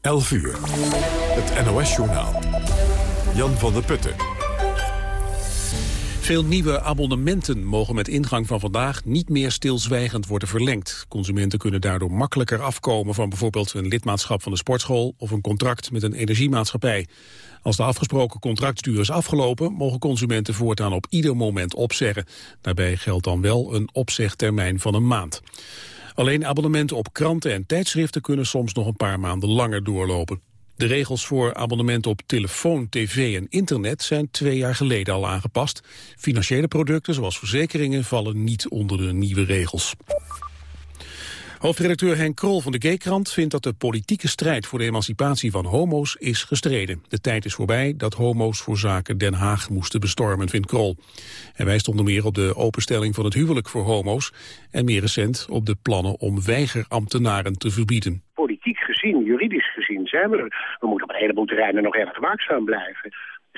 11 uur. Het NOS-journaal. Jan van der Putten. Veel nieuwe abonnementen mogen met ingang van vandaag niet meer stilzwijgend worden verlengd. Consumenten kunnen daardoor makkelijker afkomen van bijvoorbeeld een lidmaatschap van de sportschool of een contract met een energiemaatschappij. Als de afgesproken contractduur is afgelopen, mogen consumenten voortaan op ieder moment opzeggen. Daarbij geldt dan wel een opzegtermijn van een maand. Alleen abonnementen op kranten en tijdschriften kunnen soms nog een paar maanden langer doorlopen. De regels voor abonnementen op telefoon, tv en internet zijn twee jaar geleden al aangepast. Financiële producten zoals verzekeringen vallen niet onder de nieuwe regels. Hoofdredacteur Henk Krol van de Gaykrant vindt dat de politieke strijd voor de emancipatie van homo's is gestreden. De tijd is voorbij dat homo's voor zaken Den Haag moesten bestormen, vindt Krol. Hij wijst onder meer op de openstelling van het huwelijk voor homo's en meer recent op de plannen om weigerambtenaren te verbieden. Politiek gezien, juridisch gezien zijn we er. We moeten op een heleboel terreinen nog erg waakzaam blijven.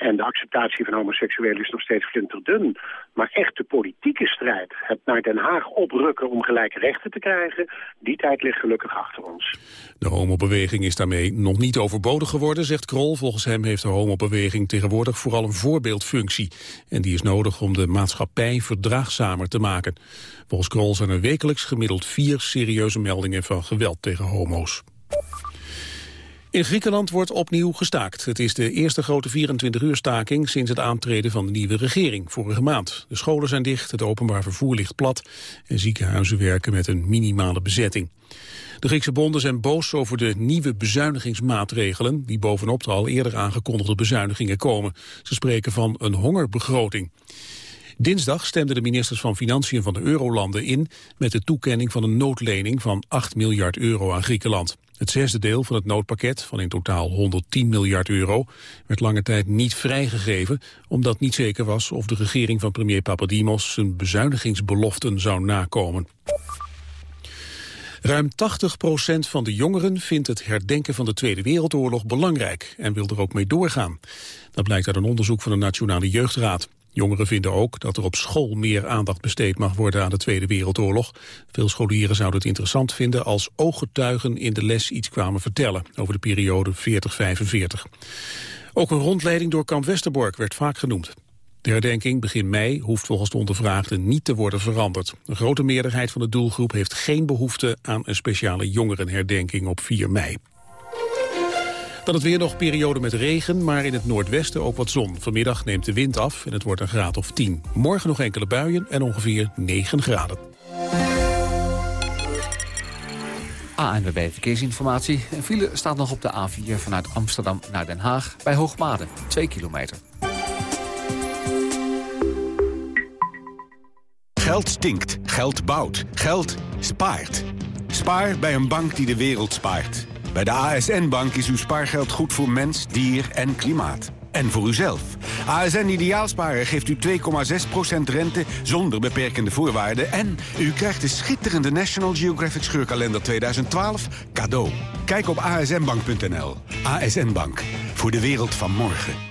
En de acceptatie van homoseksuelen is nog steeds flinterdun. Maar echt de politieke strijd, het naar Den Haag oprukken om gelijke rechten te krijgen, die tijd ligt gelukkig achter ons. De homobeweging is daarmee nog niet overbodig geworden, zegt Krol. Volgens hem heeft de homobeweging tegenwoordig vooral een voorbeeldfunctie. En die is nodig om de maatschappij verdraagzamer te maken. Volgens Krol zijn er wekelijks gemiddeld vier serieuze meldingen van geweld tegen homo's. In Griekenland wordt opnieuw gestaakt. Het is de eerste grote 24-uur staking sinds het aantreden van de nieuwe regering vorige maand. De scholen zijn dicht, het openbaar vervoer ligt plat en ziekenhuizen werken met een minimale bezetting. De Griekse bonden zijn boos over de nieuwe bezuinigingsmaatregelen die bovenop de al eerder aangekondigde bezuinigingen komen. Ze spreken van een hongerbegroting. Dinsdag stemden de ministers van Financiën van de Eurolanden in met de toekenning van een noodlening van 8 miljard euro aan Griekenland. Het zesde deel van het noodpakket, van in totaal 110 miljard euro, werd lange tijd niet vrijgegeven, omdat niet zeker was of de regering van premier Papadimos zijn bezuinigingsbeloften zou nakomen. Ruim 80% van de jongeren vindt het herdenken van de Tweede Wereldoorlog belangrijk en wil er ook mee doorgaan. Dat blijkt uit een onderzoek van de Nationale Jeugdraad. Jongeren vinden ook dat er op school meer aandacht besteed mag worden aan de Tweede Wereldoorlog. Veel scholieren zouden het interessant vinden als ooggetuigen in de les iets kwamen vertellen over de periode 40-45. Ook een rondleiding door kamp Westerbork werd vaak genoemd. De herdenking begin mei hoeft volgens de ondervraagden niet te worden veranderd. Een grote meerderheid van de doelgroep heeft geen behoefte aan een speciale jongerenherdenking op 4 mei. Dan het weer nog periode met regen, maar in het noordwesten ook wat zon. Vanmiddag neemt de wind af en het wordt een graad of 10. Morgen nog enkele buien en ongeveer 9 graden. ANWB Verkeersinformatie. Een file staat nog op de A4 vanuit Amsterdam naar Den Haag... bij Hoogmade, 2 kilometer. Geld stinkt, geld bouwt, geld spaart. Spaar bij een bank die de wereld spaart. Bij de ASN-bank is uw spaargeld goed voor mens, dier en klimaat. En voor uzelf. ASN Ideaalsparen geeft u 2,6% rente zonder beperkende voorwaarden... en u krijgt de schitterende National Geographic Scheurkalender 2012 cadeau. Kijk op asnbank.nl. ASN Bank. Voor de wereld van morgen.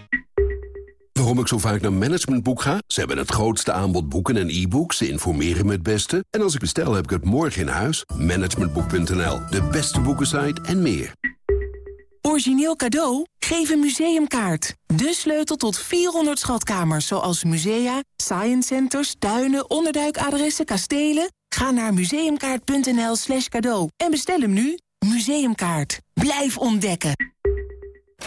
Waarom ik zo vaak naar Managementboek ga? Ze hebben het grootste aanbod boeken en e-books. Ze informeren me het beste. En als ik bestel, heb ik het morgen in huis. Managementboek.nl, de beste boekensite en meer. Origineel cadeau? Geef een museumkaart. De sleutel tot 400 schatkamers, zoals musea, science centers, tuinen, onderduikadressen, kastelen. Ga naar museumkaart.nl slash cadeau en bestel hem nu. Museumkaart. Blijf ontdekken.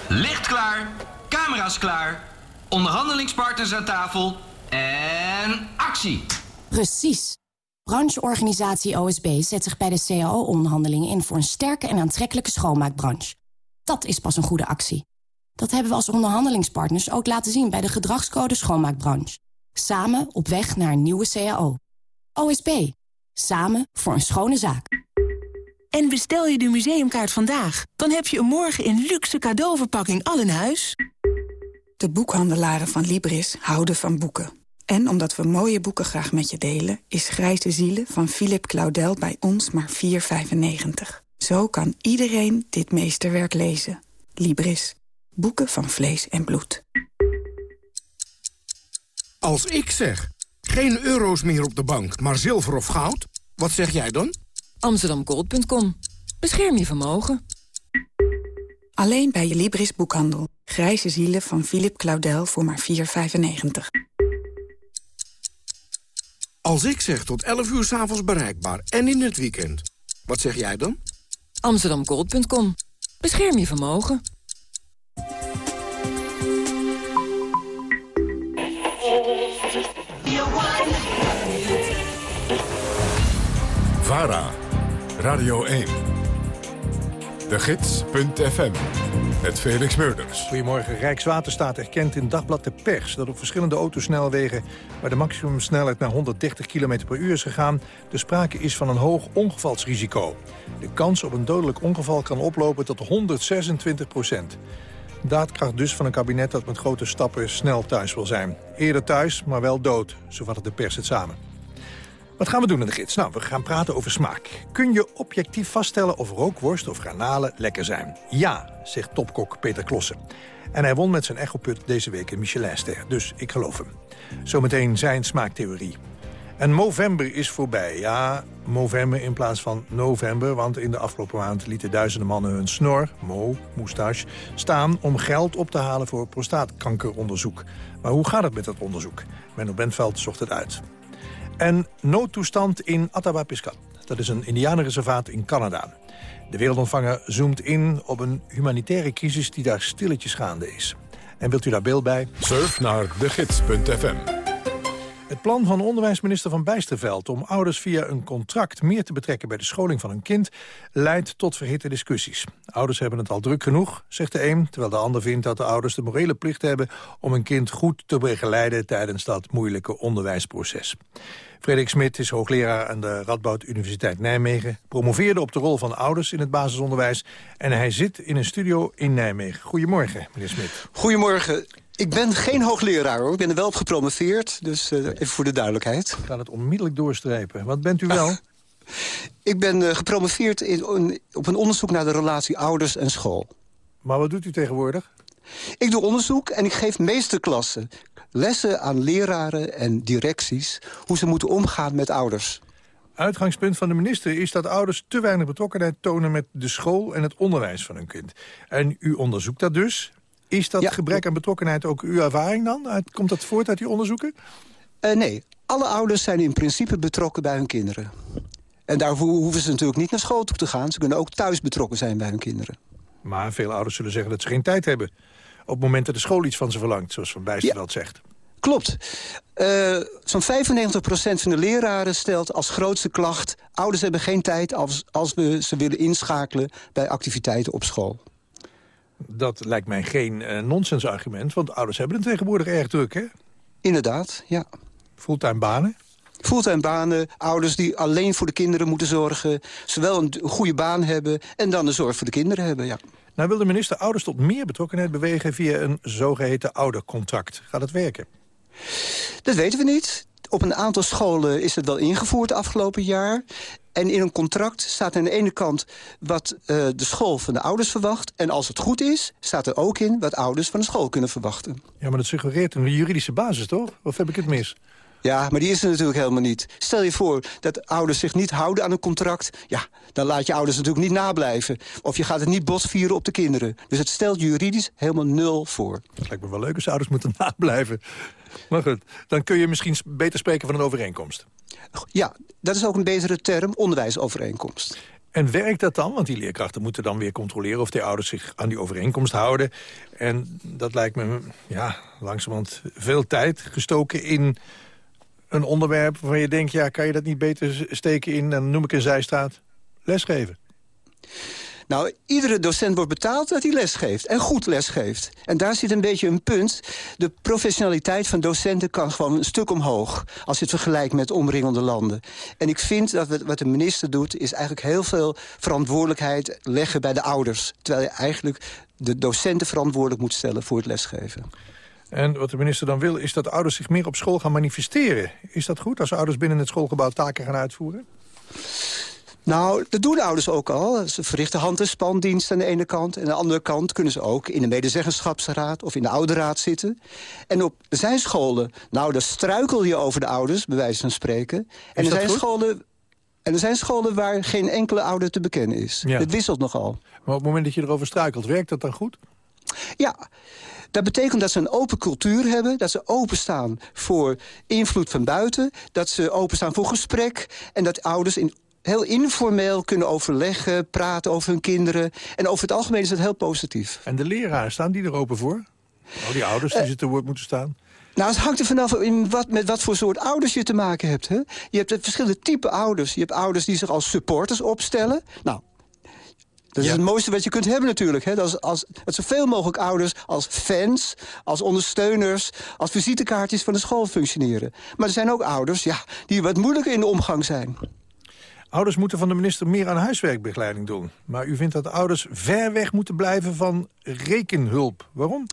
Licht klaar, camera's klaar, onderhandelingspartners aan tafel en actie. Precies. Brancheorganisatie OSB zet zich bij de CAO-onderhandelingen in... voor een sterke en aantrekkelijke schoonmaakbranche. Dat is pas een goede actie. Dat hebben we als onderhandelingspartners ook laten zien... bij de gedragscode schoonmaakbranche. Samen op weg naar een nieuwe CAO. OSB. Samen voor een schone zaak. En bestel je de museumkaart vandaag... dan heb je hem morgen in luxe cadeauverpakking al in huis. De boekhandelaren van Libris houden van boeken. En omdat we mooie boeken graag met je delen... is Grijze Zielen van Philip Claudel bij ons maar 4,95. Zo kan iedereen dit meesterwerk lezen. Libris. Boeken van vlees en bloed. Als ik zeg, geen euro's meer op de bank, maar zilver of goud... wat zeg jij dan? Amsterdamgold.com. Bescherm je vermogen. Alleen bij je Libris boekhandel. Grijze zielen van Philip Claudel voor maar 4,95. Als ik zeg tot 11 uur s'avonds bereikbaar en in het weekend, wat zeg jij dan? Amsterdamgold.com. Bescherm je vermogen. VARA, Radio 1. De Gids.fm, met Felix Meurders. Goedemorgen. Rijkswaterstaat erkent in Dagblad de Pers... dat op verschillende autosnelwegen... waar de maximumsnelheid naar 130 km per uur is gegaan... er sprake is van een hoog ongevalsrisico. De kans op een dodelijk ongeval kan oplopen tot 126 procent. Daadkracht dus van een kabinet dat met grote stappen snel thuis wil zijn. Eerder thuis, maar wel dood, zo vatte de pers het samen. Wat gaan we doen in de gids? Nou, we gaan praten over smaak. Kun je objectief vaststellen of rookworst of granalen lekker zijn? Ja, zegt topkok Peter Klossen. En hij won met zijn echoput deze week een Michelinster, dus ik geloof hem. Zometeen zijn smaaktheorie. En Movember is voorbij. Ja, Movember in plaats van november. Want in de afgelopen maand lieten duizenden mannen hun snor, mo, moustache, staan... om geld op te halen voor prostaatkankeronderzoek. Maar hoe gaat het met dat onderzoek? Menno Bentveld zocht het uit. En noodtoestand in Atabapiskat. Dat is een indianenreservaat in Canada. De wereldontvanger zoomt in op een humanitaire crisis die daar stilletjes gaande is. En wilt u daar beeld bij? Surf naar degids.fm. Het plan van onderwijsminister Van Bijsterveld om ouders via een contract meer te betrekken bij de scholing van hun kind leidt tot verhitte discussies. Ouders hebben het al druk genoeg, zegt de een, terwijl de ander vindt dat de ouders de morele plicht hebben om hun kind goed te begeleiden tijdens dat moeilijke onderwijsproces. Frederik Smit is hoogleraar aan de Radboud Universiteit Nijmegen, promoveerde op de rol van ouders in het basisonderwijs en hij zit in een studio in Nijmegen. Goedemorgen, meneer Smit. Goedemorgen. Ik ben geen hoogleraar hoor. Ik ben er wel op gepromoveerd. Dus uh, even voor de duidelijkheid. Ik ga het onmiddellijk doorstrepen. Wat bent u wel? ik ben uh, gepromoveerd in, op een onderzoek naar de relatie ouders en school. Maar wat doet u tegenwoordig? Ik doe onderzoek en ik geef meesterklassen. Lessen aan leraren en directies. Hoe ze moeten omgaan met ouders. Uitgangspunt van de minister is dat ouders te weinig betrokkenheid tonen met de school en het onderwijs van hun kind. En u onderzoekt dat dus. Is dat gebrek aan betrokkenheid ook uw ervaring dan? Komt dat voort uit uw onderzoeken? Uh, nee, alle ouders zijn in principe betrokken bij hun kinderen. En daarvoor hoeven ze natuurlijk niet naar school toe te gaan. Ze kunnen ook thuis betrokken zijn bij hun kinderen. Maar veel ouders zullen zeggen dat ze geen tijd hebben. Op het moment dat de school iets van ze verlangt, zoals Van Bijsterveld zegt. Klopt. Uh, Zo'n 95% van de leraren stelt als grootste klacht... ouders hebben geen tijd als, als we ze willen inschakelen bij activiteiten op school. Dat lijkt mij geen uh, nonsensargument, want ouders hebben het tegenwoordig erg druk, hè? Inderdaad, ja. Fulltime banen? Fulltime banen, ouders die alleen voor de kinderen moeten zorgen... zowel een goede baan hebben en dan de zorg voor de kinderen hebben, ja. Nou wil de minister ouders tot meer betrokkenheid bewegen... via een zogeheten oudercontract. Gaat het werken? Dat weten we niet. Op een aantal scholen is het wel ingevoerd afgelopen jaar. En in een contract staat aan de ene kant wat uh, de school van de ouders verwacht. En als het goed is, staat er ook in wat ouders van de school kunnen verwachten. Ja, maar dat suggereert een juridische basis, toch? Of heb ik het mis? Ja, maar die is er natuurlijk helemaal niet. Stel je voor dat ouders zich niet houden aan een contract... ja, dan laat je ouders natuurlijk niet nablijven. Of je gaat het niet botvieren op de kinderen. Dus het stelt juridisch helemaal nul voor. Dat lijkt me wel leuk als ouders moeten nablijven. Maar goed, dan kun je misschien beter spreken van een overeenkomst. Ja, dat is ook een betere term, onderwijsovereenkomst. En werkt dat dan? Want die leerkrachten moeten dan weer controleren... of de ouders zich aan die overeenkomst houden. En dat lijkt me ja, langzamerhand veel tijd gestoken in een onderwerp... waarvan je denkt, ja, kan je dat niet beter steken in... dan noem ik een zijstraat, lesgeven. Nou, iedere docent wordt betaald dat hij lesgeeft. En goed lesgeeft. En daar zit een beetje een punt. De professionaliteit van docenten kan gewoon een stuk omhoog... als je het vergelijkt met omringende landen. En ik vind dat wat de minister doet... is eigenlijk heel veel verantwoordelijkheid leggen bij de ouders. Terwijl je eigenlijk de docenten verantwoordelijk moet stellen voor het lesgeven. En wat de minister dan wil, is dat ouders zich meer op school gaan manifesteren. Is dat goed, als ouders binnen het schoolgebouw taken gaan uitvoeren? Nou, dat doen de ouders ook al. Ze verrichten hand- en spandienst aan de ene kant. En aan de andere kant kunnen ze ook in de medezeggenschapsraad... of in de ouderraad zitten. En op zijn scholen, nou, daar struikel je over de ouders... bij wijze van spreken. En er zijn scholen... En er zijn scholen waar geen enkele ouder te bekennen is. Het wisselt nogal. Maar op het moment dat je erover struikelt, werkt dat dan goed? Ja, dat betekent dat ze een open cultuur hebben. Dat ze openstaan voor invloed van buiten. Dat ze openstaan voor gesprek. En dat ouders in heel informeel kunnen overleggen, praten over hun kinderen. En over het algemeen is dat heel positief. En de leraren, staan die er open voor? Oh, die ouders die uh, ze te woord moeten staan? Nou, het hangt er vanaf in wat, met wat voor soort ouders je te maken hebt. Hè? Je hebt verschillende type ouders. Je hebt ouders die zich als supporters opstellen. Nou, dat is het mooiste wat je kunt hebben natuurlijk. Hè? Dat, is als, dat zoveel mogelijk ouders als fans, als ondersteuners... als visitekaartjes van de school functioneren. Maar er zijn ook ouders ja, die wat moeilijker in de omgang zijn. Ouders moeten van de minister meer aan huiswerkbegeleiding doen. Maar u vindt dat ouders ver weg moeten blijven van rekenhulp. Waarom?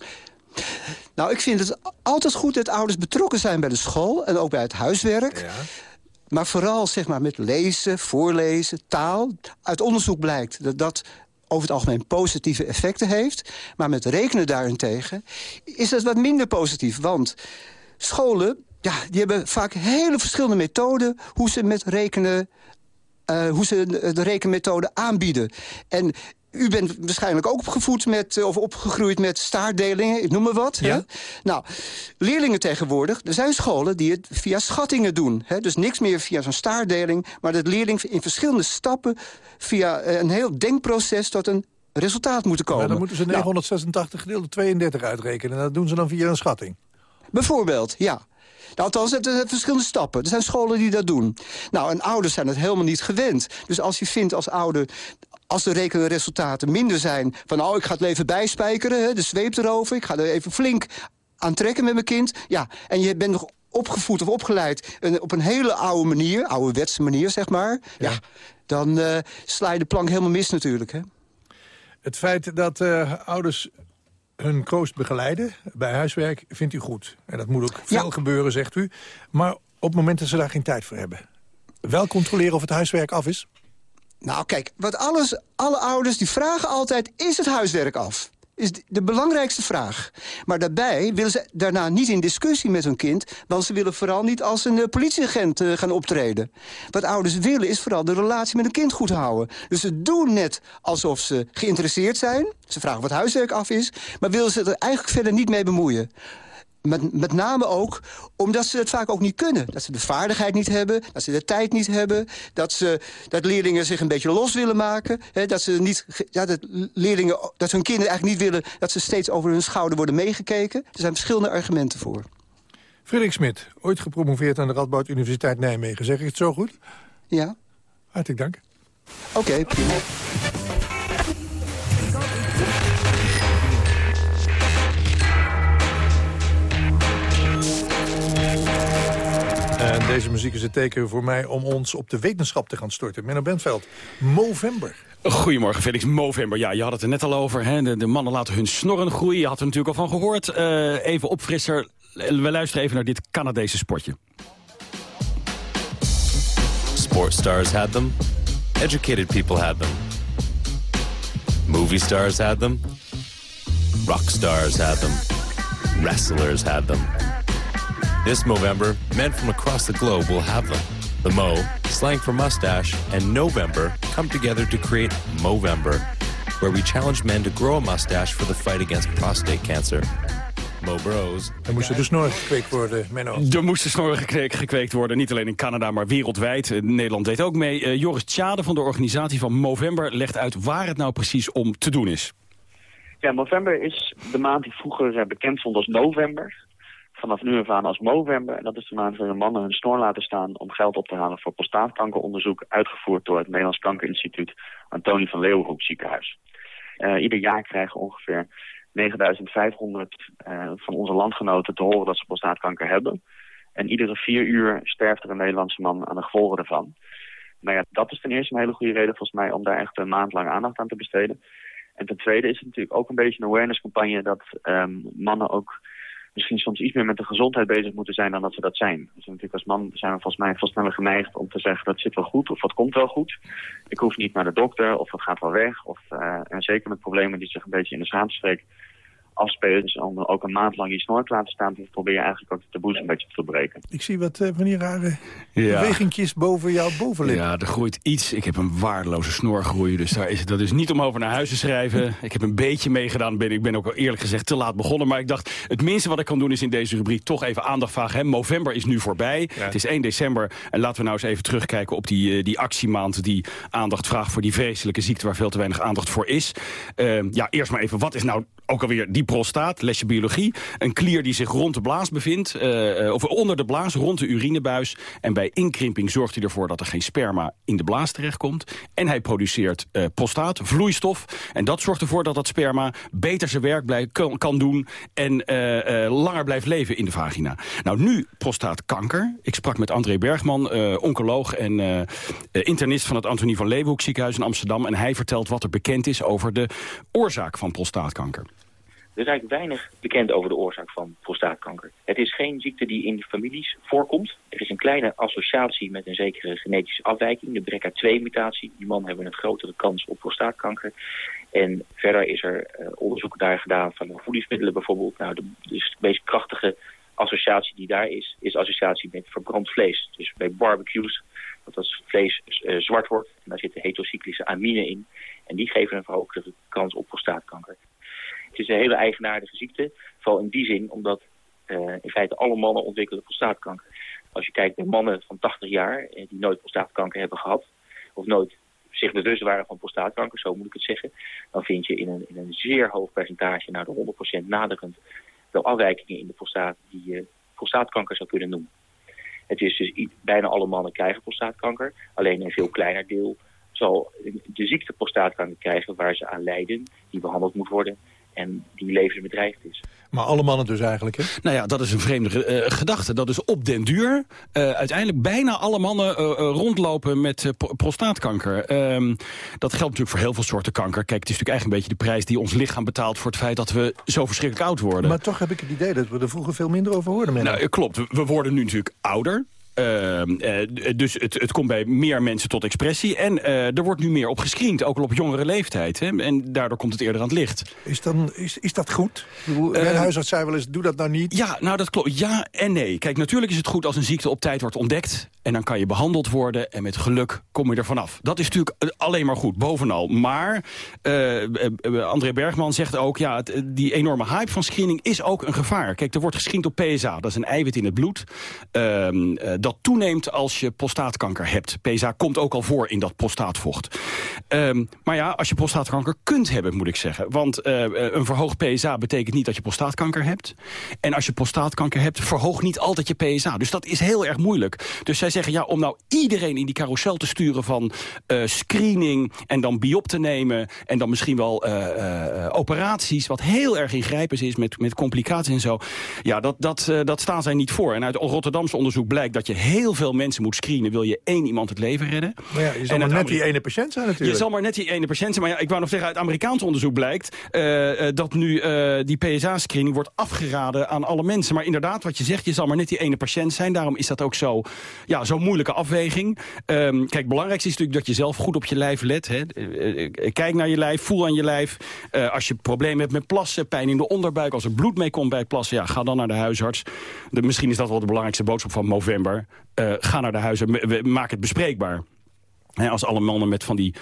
Nou, ik vind het altijd goed dat ouders betrokken zijn bij de school... en ook bij het huiswerk. Ja. Maar vooral zeg maar, met lezen, voorlezen, taal. Uit onderzoek blijkt dat dat over het algemeen positieve effecten heeft. Maar met rekenen daarentegen is dat wat minder positief. Want scholen ja, die hebben vaak hele verschillende methoden... hoe ze met rekenen uh, hoe ze de rekenmethode aanbieden. En u bent waarschijnlijk ook opgevoed met, eh, of opgegroeid met staartdelingen, ik noem maar wat. Ja? Hè? Nou, leerlingen tegenwoordig, er zijn scholen die het via schattingen doen. Hè? Dus niks meer via zo'n staartdeling, maar dat leerlingen in verschillende stappen... via eh, een heel denkproces tot een resultaat moeten komen. Maar dan moeten ze 986 nou, gedeeld 32 uitrekenen. En dat doen ze dan via een schatting. Bijvoorbeeld, ja. Nou, althans, het zijn verschillende stappen. Er zijn scholen die dat doen. Nou, en ouders zijn het helemaal niet gewend. Dus als je vindt als ouder als de rekenresultaten minder zijn... van oh, ik ga het leven bijspijkeren, hè, de zweep erover... ik ga er even flink aan trekken met mijn kind... ja, en je bent nog opgevoed of opgeleid op een hele oude manier... ouderwetse manier, zeg maar... ja, dan uh, sla je de plank helemaal mis natuurlijk, hè. Het feit dat uh, ouders hun kroost begeleiden bij huiswerk vindt u goed. En dat moet ook veel gebeuren, zegt u. Maar op het moment dat ze daar geen tijd voor hebben... wel controleren of het huiswerk af is? Nou, kijk, wat alles, alle ouders die vragen altijd... is het huiswerk af? is de belangrijkste vraag. Maar daarbij willen ze daarna niet in discussie met hun kind... want ze willen vooral niet als een uh, politieagent uh, gaan optreden. Wat ouders willen is vooral de relatie met een kind goed houden. Dus ze doen net alsof ze geïnteresseerd zijn. Ze vragen wat huiswerk af is... maar willen ze er eigenlijk verder niet mee bemoeien. Met, met name ook omdat ze het vaak ook niet kunnen. Dat ze de vaardigheid niet hebben, dat ze de tijd niet hebben... dat, ze, dat leerlingen zich een beetje los willen maken. Hè, dat, ze niet, ja, dat, leerlingen, dat hun kinderen eigenlijk niet willen... dat ze steeds over hun schouder worden meegekeken. Er zijn verschillende argumenten voor. Frederik Smit, ooit gepromoveerd aan de Radboud Universiteit Nijmegen. Zeg ik het zo goed? Ja. Hartelijk dank. Oké, prima. En deze muziek is het teken voor mij om ons op de wetenschap te gaan storten. Menno Bentveld, Movember. Goedemorgen Felix, Movember. Ja, je had het er net al over. Hè? De, de, mannen laten hun snorren groeien. Je had er natuurlijk al van gehoord. Uh, even opfrisser. We luisteren even naar dit Canadese sportje. Sports stars had them. Educated people had them. Movie stars had them. Rock stars had them. Wrestlers had them. This Movember, men from across the globe will have them. The Mo, slang for mustache, and November come together to create Movember, where we challenge men to grow a mustache for the fight against prostate cancer. Mo Bros. Er moesten de snorren gekweekt worden, Menno. Er moesten snorren gekweekt worden, niet alleen in Canada, maar wereldwijd. Eh, Nederland deed ook mee. Uh, Joris Tjade van de organisatie van Movember legt uit waar het nou precies om te doen is. Ja, Movember is de maand die vroeger uh, bekend stond als November vanaf nu af aan als Movember. En dat is de maand waarin mannen hun snor laten staan om geld op te halen voor prostaatkankeronderzoek, uitgevoerd door het Nederlands Kankerinstituut Antonie van Leeuwenhoek ziekenhuis. Uh, ieder jaar krijgen ongeveer 9500 uh, van onze landgenoten te horen dat ze prostaatkanker hebben. En iedere vier uur sterft er een Nederlandse man aan de gevolgen ervan. Nou ja, dat is ten eerste een hele goede reden volgens mij om daar echt een maand lang aandacht aan te besteden. En ten tweede is het natuurlijk ook een beetje een awareness campagne dat um, mannen ook misschien soms iets meer met de gezondheid bezig moeten zijn dan dat ze dat zijn. Dus natuurlijk als man zijn we volgens mij veel sneller geneigd om te zeggen dat zit wel goed of dat komt wel goed. Ik hoef niet naar de dokter of dat gaat wel weg. Of, uh, en zeker met problemen die zich een beetje in de schaamstreek afspelen. Dus om ook een maand lang je snor te laten staan, probeer je eigenlijk ook de taboes een beetje te verbreken. Ik zie wat uh, van die rare ja. bewegingjes boven jouw bovenlip. Ja, er groeit iets. Ik heb een waardeloze snorgroei, dus daar is, dat is niet om over naar huis te schrijven. Ik heb een beetje meegedaan, ben, ik ben ook eerlijk gezegd te laat begonnen. Maar ik dacht, het minste wat ik kan doen is in deze rubriek toch even aandacht vragen. Hè. November is nu voorbij, het is 1 december. En laten we nou eens even terugkijken op die, uh, die actiemaand die aandacht vraagt voor die vreselijke ziekte waar veel te weinig aandacht voor is. Uh, ja, eerst maar even, wat is nou ook alweer die prostaat, lesje biologie. Een klier die zich rond de blaas bevindt, uh, of onder de blaas, rond de urinebuis. En bij inkrimping zorgt hij ervoor dat er geen sperma in de blaas terechtkomt. En hij produceert uh, prostaat, vloeistof. En dat zorgt ervoor dat dat sperma beter zijn werk kan doen... en langer blijft leven in de vagina. Nou, nu prostaatkanker. Ik sprak met André Bergman, oncoloog en internist... van het Antonie van Leeuwenhoek ziekenhuis in Amsterdam. En hij vertelt wat er bekend is over de oorzaak van prostaatkanker. Er is eigenlijk weinig bekend over de oorzaak van prostaatkanker. Het is geen ziekte die in families voorkomt. Er is een kleine associatie met een zekere genetische afwijking, de BRCA2-mutatie. Die mannen hebben een grotere kans op prostaatkanker. En verder is er uh, onderzoek daar gedaan van voedingsmiddelen bijvoorbeeld. Nou, de, dus de meest krachtige associatie die daar is, is associatie met verbrand vlees. Dus bij barbecues, dat als vlees uh, zwart wordt, en daar zitten heterocyclische amine in. En die geven een verhoogde kans op prostaatkanker. Is een hele eigenaardige ziekte, vooral in die zin omdat uh, in feite alle mannen ontwikkelen prostaatkanker. Als je kijkt naar mannen van 80 jaar eh, die nooit prostaatkanker hebben gehad, of nooit zich bewust waren van prostaatkanker, zo moet ik het zeggen, dan vind je in een, in een zeer hoog percentage, naar de 100% naderend, wel afwijkingen in de prostaat die je prostaatkanker zou kunnen noemen. Het is dus bijna alle mannen krijgen prostaatkanker, alleen een veel kleiner deel zal de ziekte prostaatkanker krijgen waar ze aan lijden, die behandeld moet worden en die levensbedreigd is. Maar alle mannen dus eigenlijk, hè? Nou ja, dat is een vreemde uh, gedachte. Dat is op den duur uh, uiteindelijk bijna alle mannen uh, rondlopen met prostaatkanker. Ehm, dat geldt natuurlijk voor heel veel soorten kanker. Kijk, het is natuurlijk eigenlijk een beetje de prijs die ons lichaam betaalt... voor het feit dat we zo verschrikkelijk oud worden. Maar toch heb ik het idee dat we er vroeger veel minder over hoorden. Nou, klopt. We worden nu natuurlijk ouder. Uh, dus het, het, komt bij meer mensen tot expressie. En uh, er wordt nu meer op gescreend, ook al op jongere leeftijd. Hè? En daardoor komt het eerder aan het licht. Is, dan, is, is dat goed? Mijn huisarts zei wel eens, doe dat nou niet. Ja, nou dat klopt. Ja en nee. Kijk, natuurlijk is het goed als een ziekte op tijd wordt ontdekt. En dan kan je behandeld worden. En met geluk kom je er vanaf. Dat is natuurlijk alleen maar goed, bovenal. Maar André Bergman zegt ook... ja, die enorme hype van screening is ook een gevaar. Kijk, er wordt gescreend op PSA. Dat is een eiwit in het bloed. Ehm, dat toeneemt als je prostaatkanker hebt. PSA komt ook al voor in dat prostaatvocht. Um, maar ja, als je prostaatkanker kunt hebben, moet ik zeggen. Want een verhoogd PSA betekent niet dat je prostaatkanker hebt. En als je prostaatkanker hebt, verhoogt niet altijd je PSA. Dus dat is heel erg moeilijk. Dus zij zeggen, ja, om nou iedereen in die carousel te sturen van uh, screening... en dan biop te nemen en dan misschien wel uh, operaties... wat heel erg ingrijpend is met, met complicaties en zo. Ja, dat, dat, dat staan zij niet voor. En uit Rotterdamse onderzoek blijkt dat je heel veel mensen moet screenen... wil je één iemand het leven redden. Maar ja, je zal maar net die ene patiënt zijn natuurlijk. Je zal maar net die ene patiënt zijn. Maar ja, ik wou nog zeggen, uit Amerikaans onderzoek blijkt... Dat nu die PSA-screening wordt afgeraden aan alle mensen. Maar inderdaad, wat je zegt, je zal maar net die ene patiënt zijn. Daarom is dat ook zo, ja, zo'n moeilijke afweging. Um, kijk, het belangrijkste is natuurlijk dat je zelf goed op je lijf let. Hè. Uh, kijk naar je lijf, voel aan je lijf. als je problemen hebt met plassen, pijn in de onderbuik... als er bloed mee komt bij het plassen, ja, ga dan naar de huisarts. Misschien is dat wel de belangrijkste boodschap van november. Ga naar de huizen, maak het bespreekbaar. als alle mannen met van die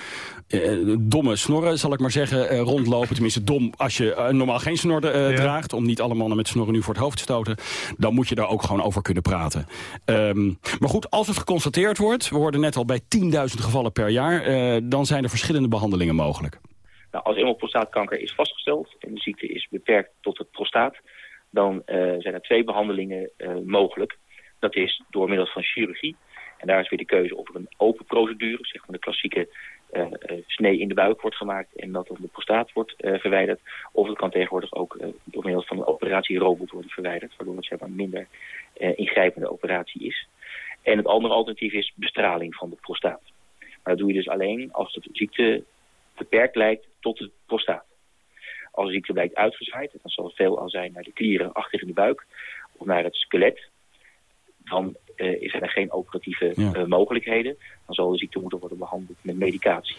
uh, domme snorren, zal ik maar zeggen, uh, rondlopen. Tenminste, dom als je normaal geen snor ja. draagt. Om niet alle mannen met snorren nu voor het hoofd te stoten. Dan moet je daar ook gewoon over kunnen praten. Um, maar goed, als het geconstateerd wordt... we hoorden net al bij 10.000 gevallen per jaar... dan zijn er verschillende behandelingen mogelijk. Nou, als eenmaal prostaatkanker is vastgesteld... en de ziekte is beperkt tot het prostaat... dan zijn er twee behandelingen mogelijk... Dat is door middel van chirurgie. En daar is weer de keuze of er een open procedure, zeg maar de klassieke snee in de buik wordt gemaakt en dat dan de prostaat wordt uh, verwijderd. Of het kan tegenwoordig ook door middel van een operatierobot worden verwijderd, waardoor het zeg minder ingrijpende operatie is. En het andere alternatief is bestraling van de prostaat. Maar dat doe je dus alleen als de ziekte beperkt lijkt tot de prostaat. Als de ziekte blijkt uitgezaaid, dan zal het veel al zijn naar de klieren achter in de buik of naar het skelet, dan uh, is er geen operatieve Ja. uh, mogelijkheden. Dan zal de ziekte moeten worden behandeld met medicatie.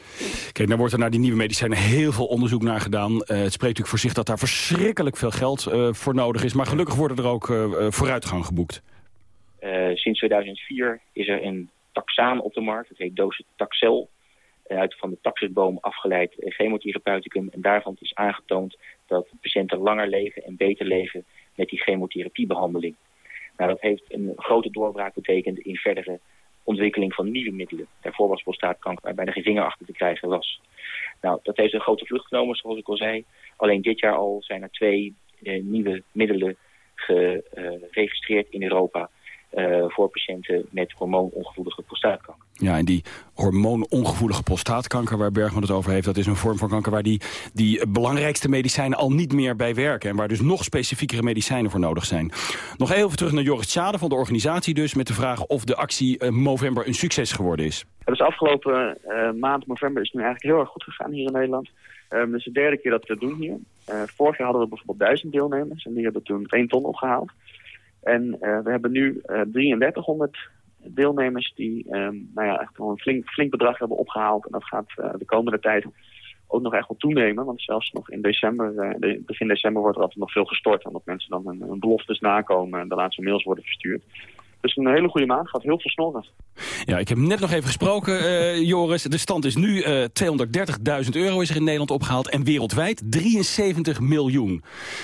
Kijk, nou wordt er naar die nieuwe medicijnen heel veel onderzoek naar gedaan. Uh, het spreekt natuurlijk voor zich dat daar verschrikkelijk veel geld voor nodig is. Maar gelukkig worden er ook vooruitgang geboekt. sinds 2004 is er een taxaan op de markt. Het heet docetaxel. Uit van de taxusboom afgeleid chemotherapeuticum. En daarvan is aangetoond dat patiënten langer leven en beter leven met die chemotherapiebehandeling. Nou, dat heeft een grote doorbraak betekend in verdere ontwikkeling van nieuwe middelen. Daarvoor was prostaatkanker waar bijna geen vinger achter te krijgen was. Nou, dat heeft een grote vlucht genomen, zoals ik al zei. Alleen dit jaar al zijn er twee uh, nieuwe middelen geregistreerd in Europa... Uh, voor patiënten met hormoonongevoelige prostaatkanker. Ja, en die hormoonongevoelige prostaatkanker waar Bergman het over heeft... dat is een vorm van kanker waar die, die belangrijkste medicijnen al niet meer bij werken... en waar dus nog specifiekere medicijnen voor nodig zijn. Nog even terug naar Joris Tjade van de organisatie dus... met de vraag of de actie uh, Movember een succes geworden is. Het is afgelopen uh, maand, november, is nu eigenlijk heel erg goed gegaan hier in Nederland. Um, het is de derde keer dat we dat doen hier. Uh, vorig jaar hadden we bijvoorbeeld duizend deelnemers... en die hebben toen 1 ton opgehaald. En uh, we hebben nu uh, 3300 deelnemers die um, nou ja, echt wel een flink, flink bedrag hebben opgehaald. En dat gaat uh, de komende tijd ook nog echt wel toenemen. Want zelfs nog in december, de, begin december wordt er altijd nog veel gestort. Omdat mensen dan hun, hun beloftes nakomen en de laatste mails worden verstuurd. Dus een hele goede maand, gaat heel veel snorren. Ja, ik heb net nog even gesproken, uh, Joris. De stand is nu uh, 230.000 euro is er in Nederland opgehaald. En wereldwijd 73 miljoen.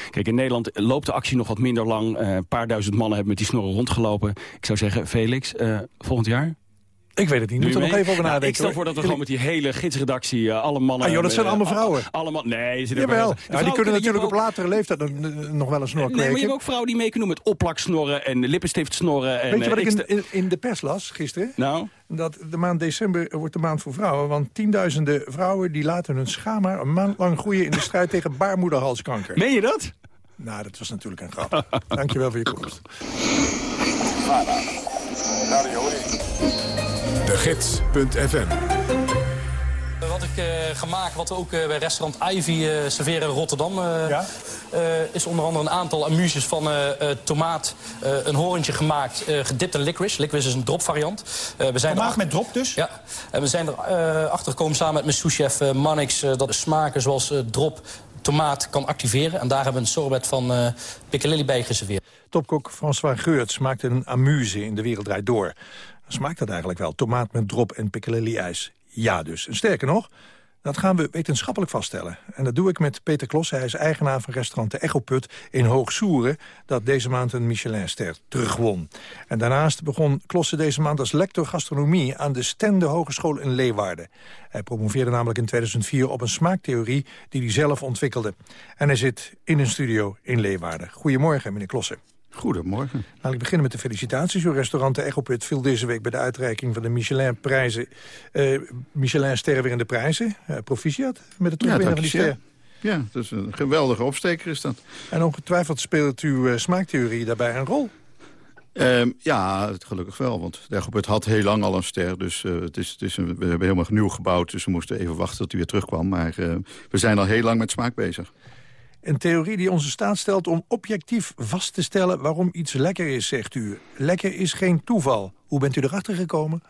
Kijk, in Nederland loopt de actie nog wat minder lang. Uh, een paar duizend mannen hebben met die snorren rondgelopen. Ik zou zeggen, Felix, volgend jaar? Ik weet het niet. Moet er nog even over nadenken. Nou, ik stel voor dat we gewoon met die hele gidsredactie, uh, alle mannen... Ah joh, dat zijn allemaal vrouwen. Alle man, nee, ze Jawel. Ja, die kunnen natuurlijk ook... op latere leeftijd nog wel een snor kweken. Nee, maar je hebt ook vrouwen die mee kunnen doen met opplaksnorren en lippenstift-snorren. En, weet je wat ik in, in, in, de pers las gisteren? Nou? Dat de maand december wordt de maand voor vrouwen. Want tienduizenden vrouwen die laten hun schaamhaar een maand lang groeien... in de strijd tegen baarmoederhalskanker. Meen je dat? Nou, dat was natuurlijk een grap. Dankjewel voor je komst. De Gids.fm wat ik uh, ga maken, wat we ook uh, bij restaurant Ivy uh, serveren in Rotterdam... Ja? is onder andere een aantal amuses van tomaat, een horentje gemaakt, gedipt in licorice. Licorice is een drop variant. we zijn met drop dus? Ja, en we zijn er achter gekomen samen met mijn souschef Mannix... dat de smaken zoals drop tomaat kan activeren. En daar hebben we een sorbet van uh, piccalilli bij geserveerd. Topkok François Geurts maakte een amuse in De Wereld Draait Door. Smaakt dat eigenlijk wel? Tomaat met drop en piccalilli-ijs. Ja dus. En sterker nog, dat gaan we wetenschappelijk vaststellen. En dat doe ik met Peter Klosse. Hij is eigenaar van restaurant De Echoput in Hoogsoeren... dat deze maand een Michelinster terugwon. En daarnaast begon Klosse deze maand als lector gastronomie... aan de Stende Hogeschool in Leeuwarden. Hij promoveerde namelijk in 2004 op een smaaktheorie... die hij zelf ontwikkelde. En hij zit in een studio in Leeuwarden. Goedemorgen, meneer Klosse. Goedemorgen. Laat ik beginnen met de felicitaties. Uw restaurant De Echoput viel deze week bij de uitreiking van de Michelin-prijzen... Uh, Michelin-sterren weer in de prijzen. Uh, proficiat met het toewinnen ja, van die ster. Ja, dat is een geweldige opsteker is dat. En ongetwijfeld speelt uw uh, smaaktheorie daarbij een rol? Um, ja, gelukkig wel, want De Echoput had heel lang al een ster. Dus het is, het is een, we hebben helemaal nieuw gebouwd, dus we moesten even wachten tot hij weer terugkwam. Maar we zijn al heel lang met smaak bezig. Een theorie die onze staat stelt om objectief vast te stellen waarom iets lekker is, zegt u. Lekker is geen toeval. Hoe bent u erachter gekomen?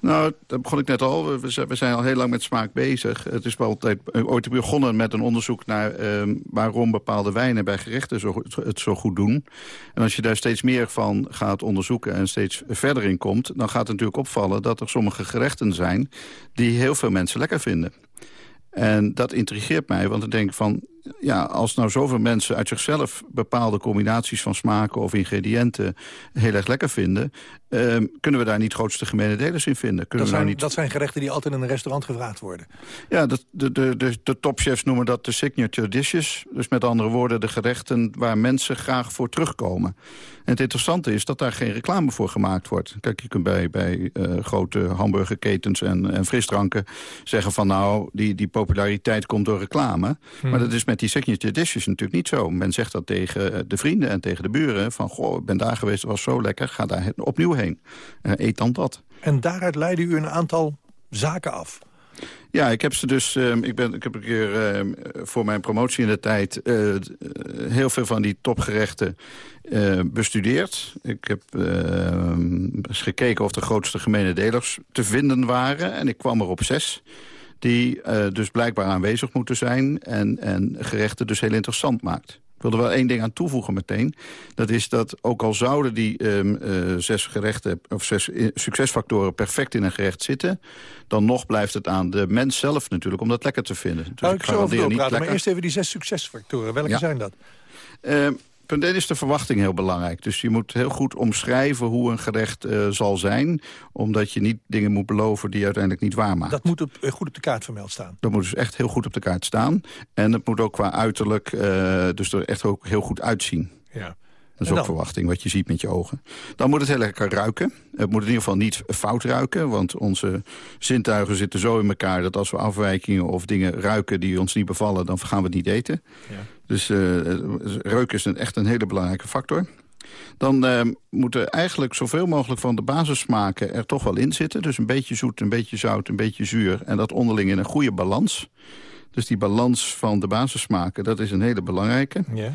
Nou, dat begon ik net al. We zijn al heel lang met smaak bezig. Het is altijd ooit begonnen met een onderzoek naar eh, waarom bepaalde wijnen bij gerechten zo, het zo goed doen. En als je daar steeds meer van gaat onderzoeken en steeds verder in komt... dan gaat het natuurlijk opvallen dat er sommige gerechten zijn die heel veel mensen lekker vinden. En dat intrigeert mij, want ik denk van... ja, als nou zoveel mensen uit zichzelf bepaalde combinaties van smaken of ingrediënten heel erg lekker vinden... Uh, kunnen we daar niet grootste gemene delers in vinden? Kunnen dat, we zijn, nou niet... dat zijn gerechten die altijd in een restaurant gevraagd worden. Ja, de, de, de, de, de topchefs noemen dat de signature dishes. Dus met andere woorden de gerechten waar mensen graag voor terugkomen. En het interessante is dat daar geen reclame voor gemaakt wordt. Kijk, je kunt bij, bij uh, grote hamburgerketens en, en frisdranken zeggen van... nou, die, die populariteit komt door reclame. Hmm. Maar dat is met die signature dishes natuurlijk niet zo. Men zegt dat tegen de vrienden en tegen de buren... van, goh, ik ben daar geweest, het was zo lekker, ga daar opnieuw heen. Uh, eet dan dat. En daaruit leidde u een aantal zaken af. Ja, ik heb ze dus. Uh, ik, ben, ik heb een keer uh, voor mijn promotie in de tijd uh, heel veel van die topgerechten bestudeerd. Ik heb eens gekeken of de grootste gemene delers te vinden waren. En ik kwam er op zes. Die dus blijkbaar aanwezig moeten zijn. En, en gerechten dus heel interessant maakt wil er wel één ding aan toevoegen meteen. Dat is dat ook al zouden die um, uh, zes gerechten of zes succesfactoren perfect in een gerecht zitten... dan nog blijft het aan de mens zelf natuurlijk om dat lekker te vinden. Dus nou, ik, ik zo over doorpraten, maar eerst even die zes succesfactoren. Welke ja. zijn dat? Uh, Punt 1 is de verwachting heel belangrijk. Dus je moet heel goed omschrijven hoe een gerecht uh, zal zijn. Omdat je niet dingen moet beloven die je uiteindelijk niet waarmaakt. Dat moet op, uh, goed op de kaart vermeld staan. Dat moet dus echt heel goed op de kaart staan. En het moet ook qua uiterlijk uh, dus er echt ook heel goed uitzien. Ja. Dat is ook verwachting, wat je ziet met je ogen. Dan moet het heel lekker ruiken. Het moet in ieder geval niet fout ruiken. Want onze zintuigen zitten zo in elkaar... dat als we afwijkingen of dingen ruiken die ons niet bevallen... dan gaan we het niet eten. Ja. Dus uh, reuk is een, echt een hele belangrijke factor. Dan uh, moeten eigenlijk zoveel mogelijk van de basissmaken er toch wel in zitten. Dus een beetje zoet, een beetje zout, een beetje zuur. En dat onderling in een goede balans. Dus die balans van de basissmaken, dat is een hele belangrijke. Ja.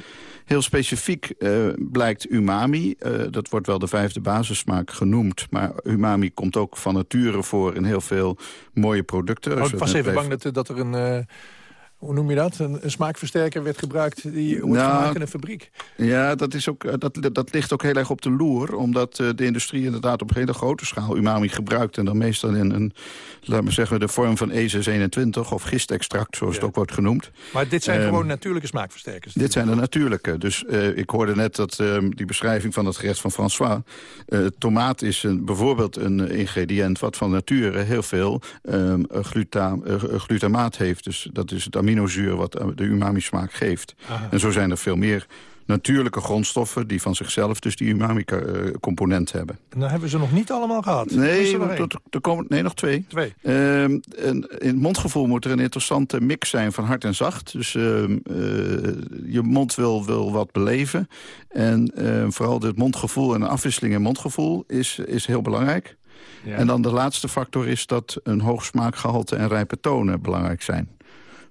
Heel specifiek uh, blijkt umami. Uh, dat wordt wel de vijfde basissmaak genoemd. Maar umami komt ook van nature voor in heel veel mooie producten. Oh, ik was even bang dat, dat er een... Hoe noem je dat? Een, een, smaakversterker werd gebruikt die wordt nou, gemaakt in een fabriek. Ja, dat, is ook, dat, dat ligt ook heel erg op de loer. Omdat uh, de industrie inderdaad op hele grote schaal umami gebruikt. En dan meestal in een, laten we zeggen, de vorm van E621 of gistextract, zoals ja. het ook wordt genoemd. Maar dit zijn um, gewoon natuurlijke smaakversterkers? Dit zijn de natuurlijke. Dus uh, ik hoorde net dat uh, die beschrijving van het gerecht van François... tomaat is een, bijvoorbeeld een ingrediënt wat van nature heel veel gluta, glutamaat heeft. Dus dat is het aminozuur wat de umami-smaak geeft. Aha. En zo zijn er veel meer natuurlijke grondstoffen... die van zichzelf dus die umami-component hebben. En dan hebben we ze nog niet allemaal gehad? Nee, er, er komen, nee nog twee. twee. Uh, en in het mondgevoel moet er een interessante mix zijn van hard en zacht. Dus uh, uh, je mond wil, wil wat beleven. En vooral het mondgevoel en de afwisseling in mondgevoel is, is heel belangrijk. Ja. En dan de laatste factor is dat een hoog smaakgehalte en rijpe tonen belangrijk zijn.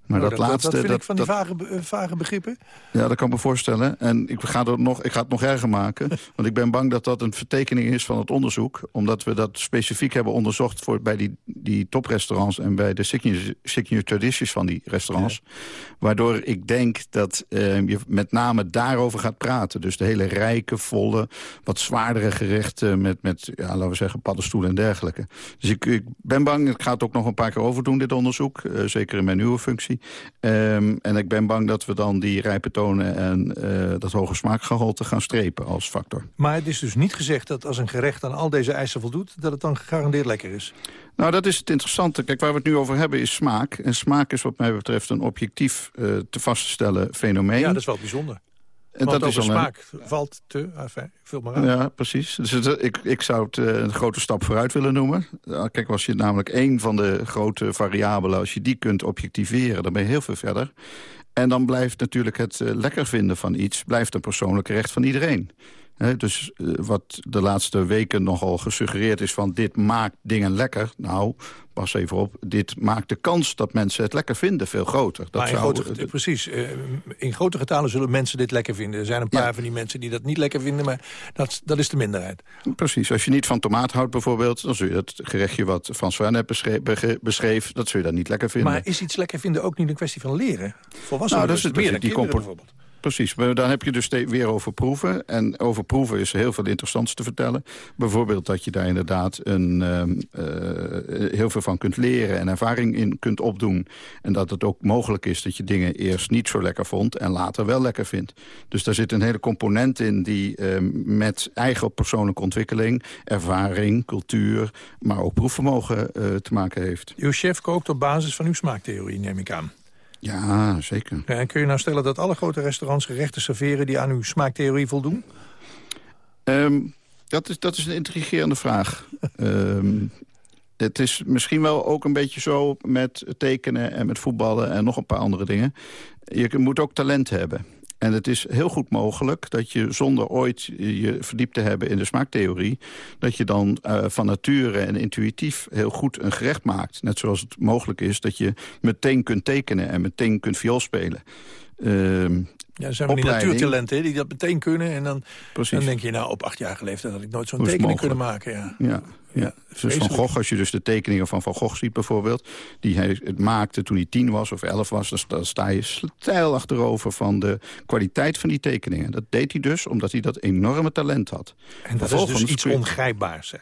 Maar oh, dat, dat, laatste... dat vind dat, ik van die vage, uh, vage begrippen. Ja, dat kan ik me voorstellen. En ik ga, er nog, ik ga het nog erger maken. want ik ben bang dat dat een vertekening is van het onderzoek. Omdat we dat specifiek hebben onderzocht... Voor, bij die, die toprestaurants en bij de signature, signature traditions van die restaurants. Ja. Waardoor ik denk dat uh, je met name daarover gaat praten. Dus de hele rijke, volle, wat zwaardere gerechten... met, met ja, laten we zeggen, paddenstoelen en dergelijke. Dus ik, ik ben bang, ik ga het ook nog een paar keer overdoen, dit onderzoek. Uh, zeker in mijn nieuwe functie. Um, en ik ben bang dat we dan die rijpe tonen en uh, dat hoge smaakgehalte gaan strepen als factor. Maar het is dus niet gezegd dat als een gerecht aan al deze eisen voldoet... dat het dan gegarandeerd lekker is? Nou, dat is het interessante. Kijk, waar we het nu over hebben is smaak. En smaak is wat mij betreft een objectief uh, te vaststellen fenomeen. Ja, dat is wel bijzonder. En dat is smaak een... valt te... Enfin, vul maar aan. Ja, precies. Dus het, ik, ik zou het uh, een grote stap vooruit willen noemen. Kijk, als je namelijk één van de grote variabelen... als je die kunt objectiveren, dan ben je heel veel verder. En dan blijft natuurlijk het uh, lekker vinden van iets... blijft een persoonlijk recht van iedereen. He, dus uh, wat de laatste weken nogal gesuggereerd is van... dit maakt dingen lekker. Nou, pas even op, dit maakt de kans dat mensen het lekker vinden veel groter. Dat maar in zou, grote, precies, uh, in grote getalen zullen mensen dit lekker vinden. Er zijn een paar ja. van die mensen die dat niet lekker vinden, maar dat, dat is de minderheid. Precies, als je niet van tomaat houdt bijvoorbeeld... dan zul je dat gerechtje wat François net beschreef, beschreef, dat zul je dan niet lekker vinden. Maar is iets lekker vinden ook niet een kwestie van leren? Volwassenen nou, dat is het, meer die bijvoorbeeld. Precies, maar dan heb je dus weer over proeven. En over proeven is heel veel interessants te vertellen. Bijvoorbeeld dat je daar inderdaad een, uh, uh, heel veel van kunt leren... en ervaring in kunt opdoen. En dat het ook mogelijk is dat je dingen eerst niet zo lekker vond... en later wel lekker vindt. Dus daar zit een hele component in die uh, met eigen persoonlijke ontwikkeling... ervaring, cultuur, maar ook proefvermogen uh, te maken heeft. Uw chef kookt op basis van uw smaaktheorie, neem ik aan. Ja, zeker. Ja, en kun je nou stellen dat alle grote restaurants gerechten serveren... die aan uw smaaktheorie voldoen? Um, dat, is, dat is een intrigerende vraag. um, het is misschien wel ook een beetje zo met tekenen en met voetballen... en nog een paar andere dingen. Je moet ook talent hebben. En het is heel goed mogelijk dat je zonder ooit je verdiept te hebben in de smaaktheorie... dat je dan uh, van nature en intuïtief heel goed een gerecht maakt. Net zoals het mogelijk is dat je meteen kunt tekenen en meteen kunt viool spelen. Uh, ja, er zijn die natuurtalenten die dat meteen kunnen. En dan, dan denk je, nou, op achtjarige leeftijd had ik nooit zo'n tekening kunnen maken. Ja, ja, ja. Dus van Gogh, als je dus de tekeningen van Van Gogh ziet bijvoorbeeld... die hij het maakte toen hij tien was of elf was... dan sta je stijl achterover van de kwaliteit van die tekeningen. Dat deed hij dus omdat hij dat enorme talent had. En dat is dus iets ongrijpbaars, hè?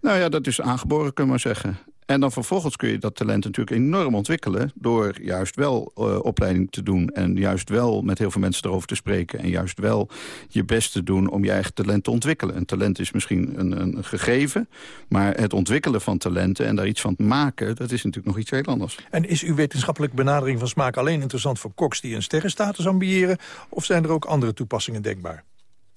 Nou ja, dat is aangeboren, kunnen we maar zeggen. En dan vervolgens kun je dat talent natuurlijk enorm ontwikkelen... door juist wel uh, opleiding te doen en juist wel met heel veel mensen erover te spreken... en juist wel je best te doen om je eigen talent te ontwikkelen. Een talent is misschien een, een gegeven, maar het ontwikkelen van talenten... en daar iets van maken, dat is natuurlijk nog iets heel anders. En is uw wetenschappelijke benadering van smaak alleen interessant voor koks... die een sterrenstatus ambiëren, of zijn er ook andere toepassingen denkbaar?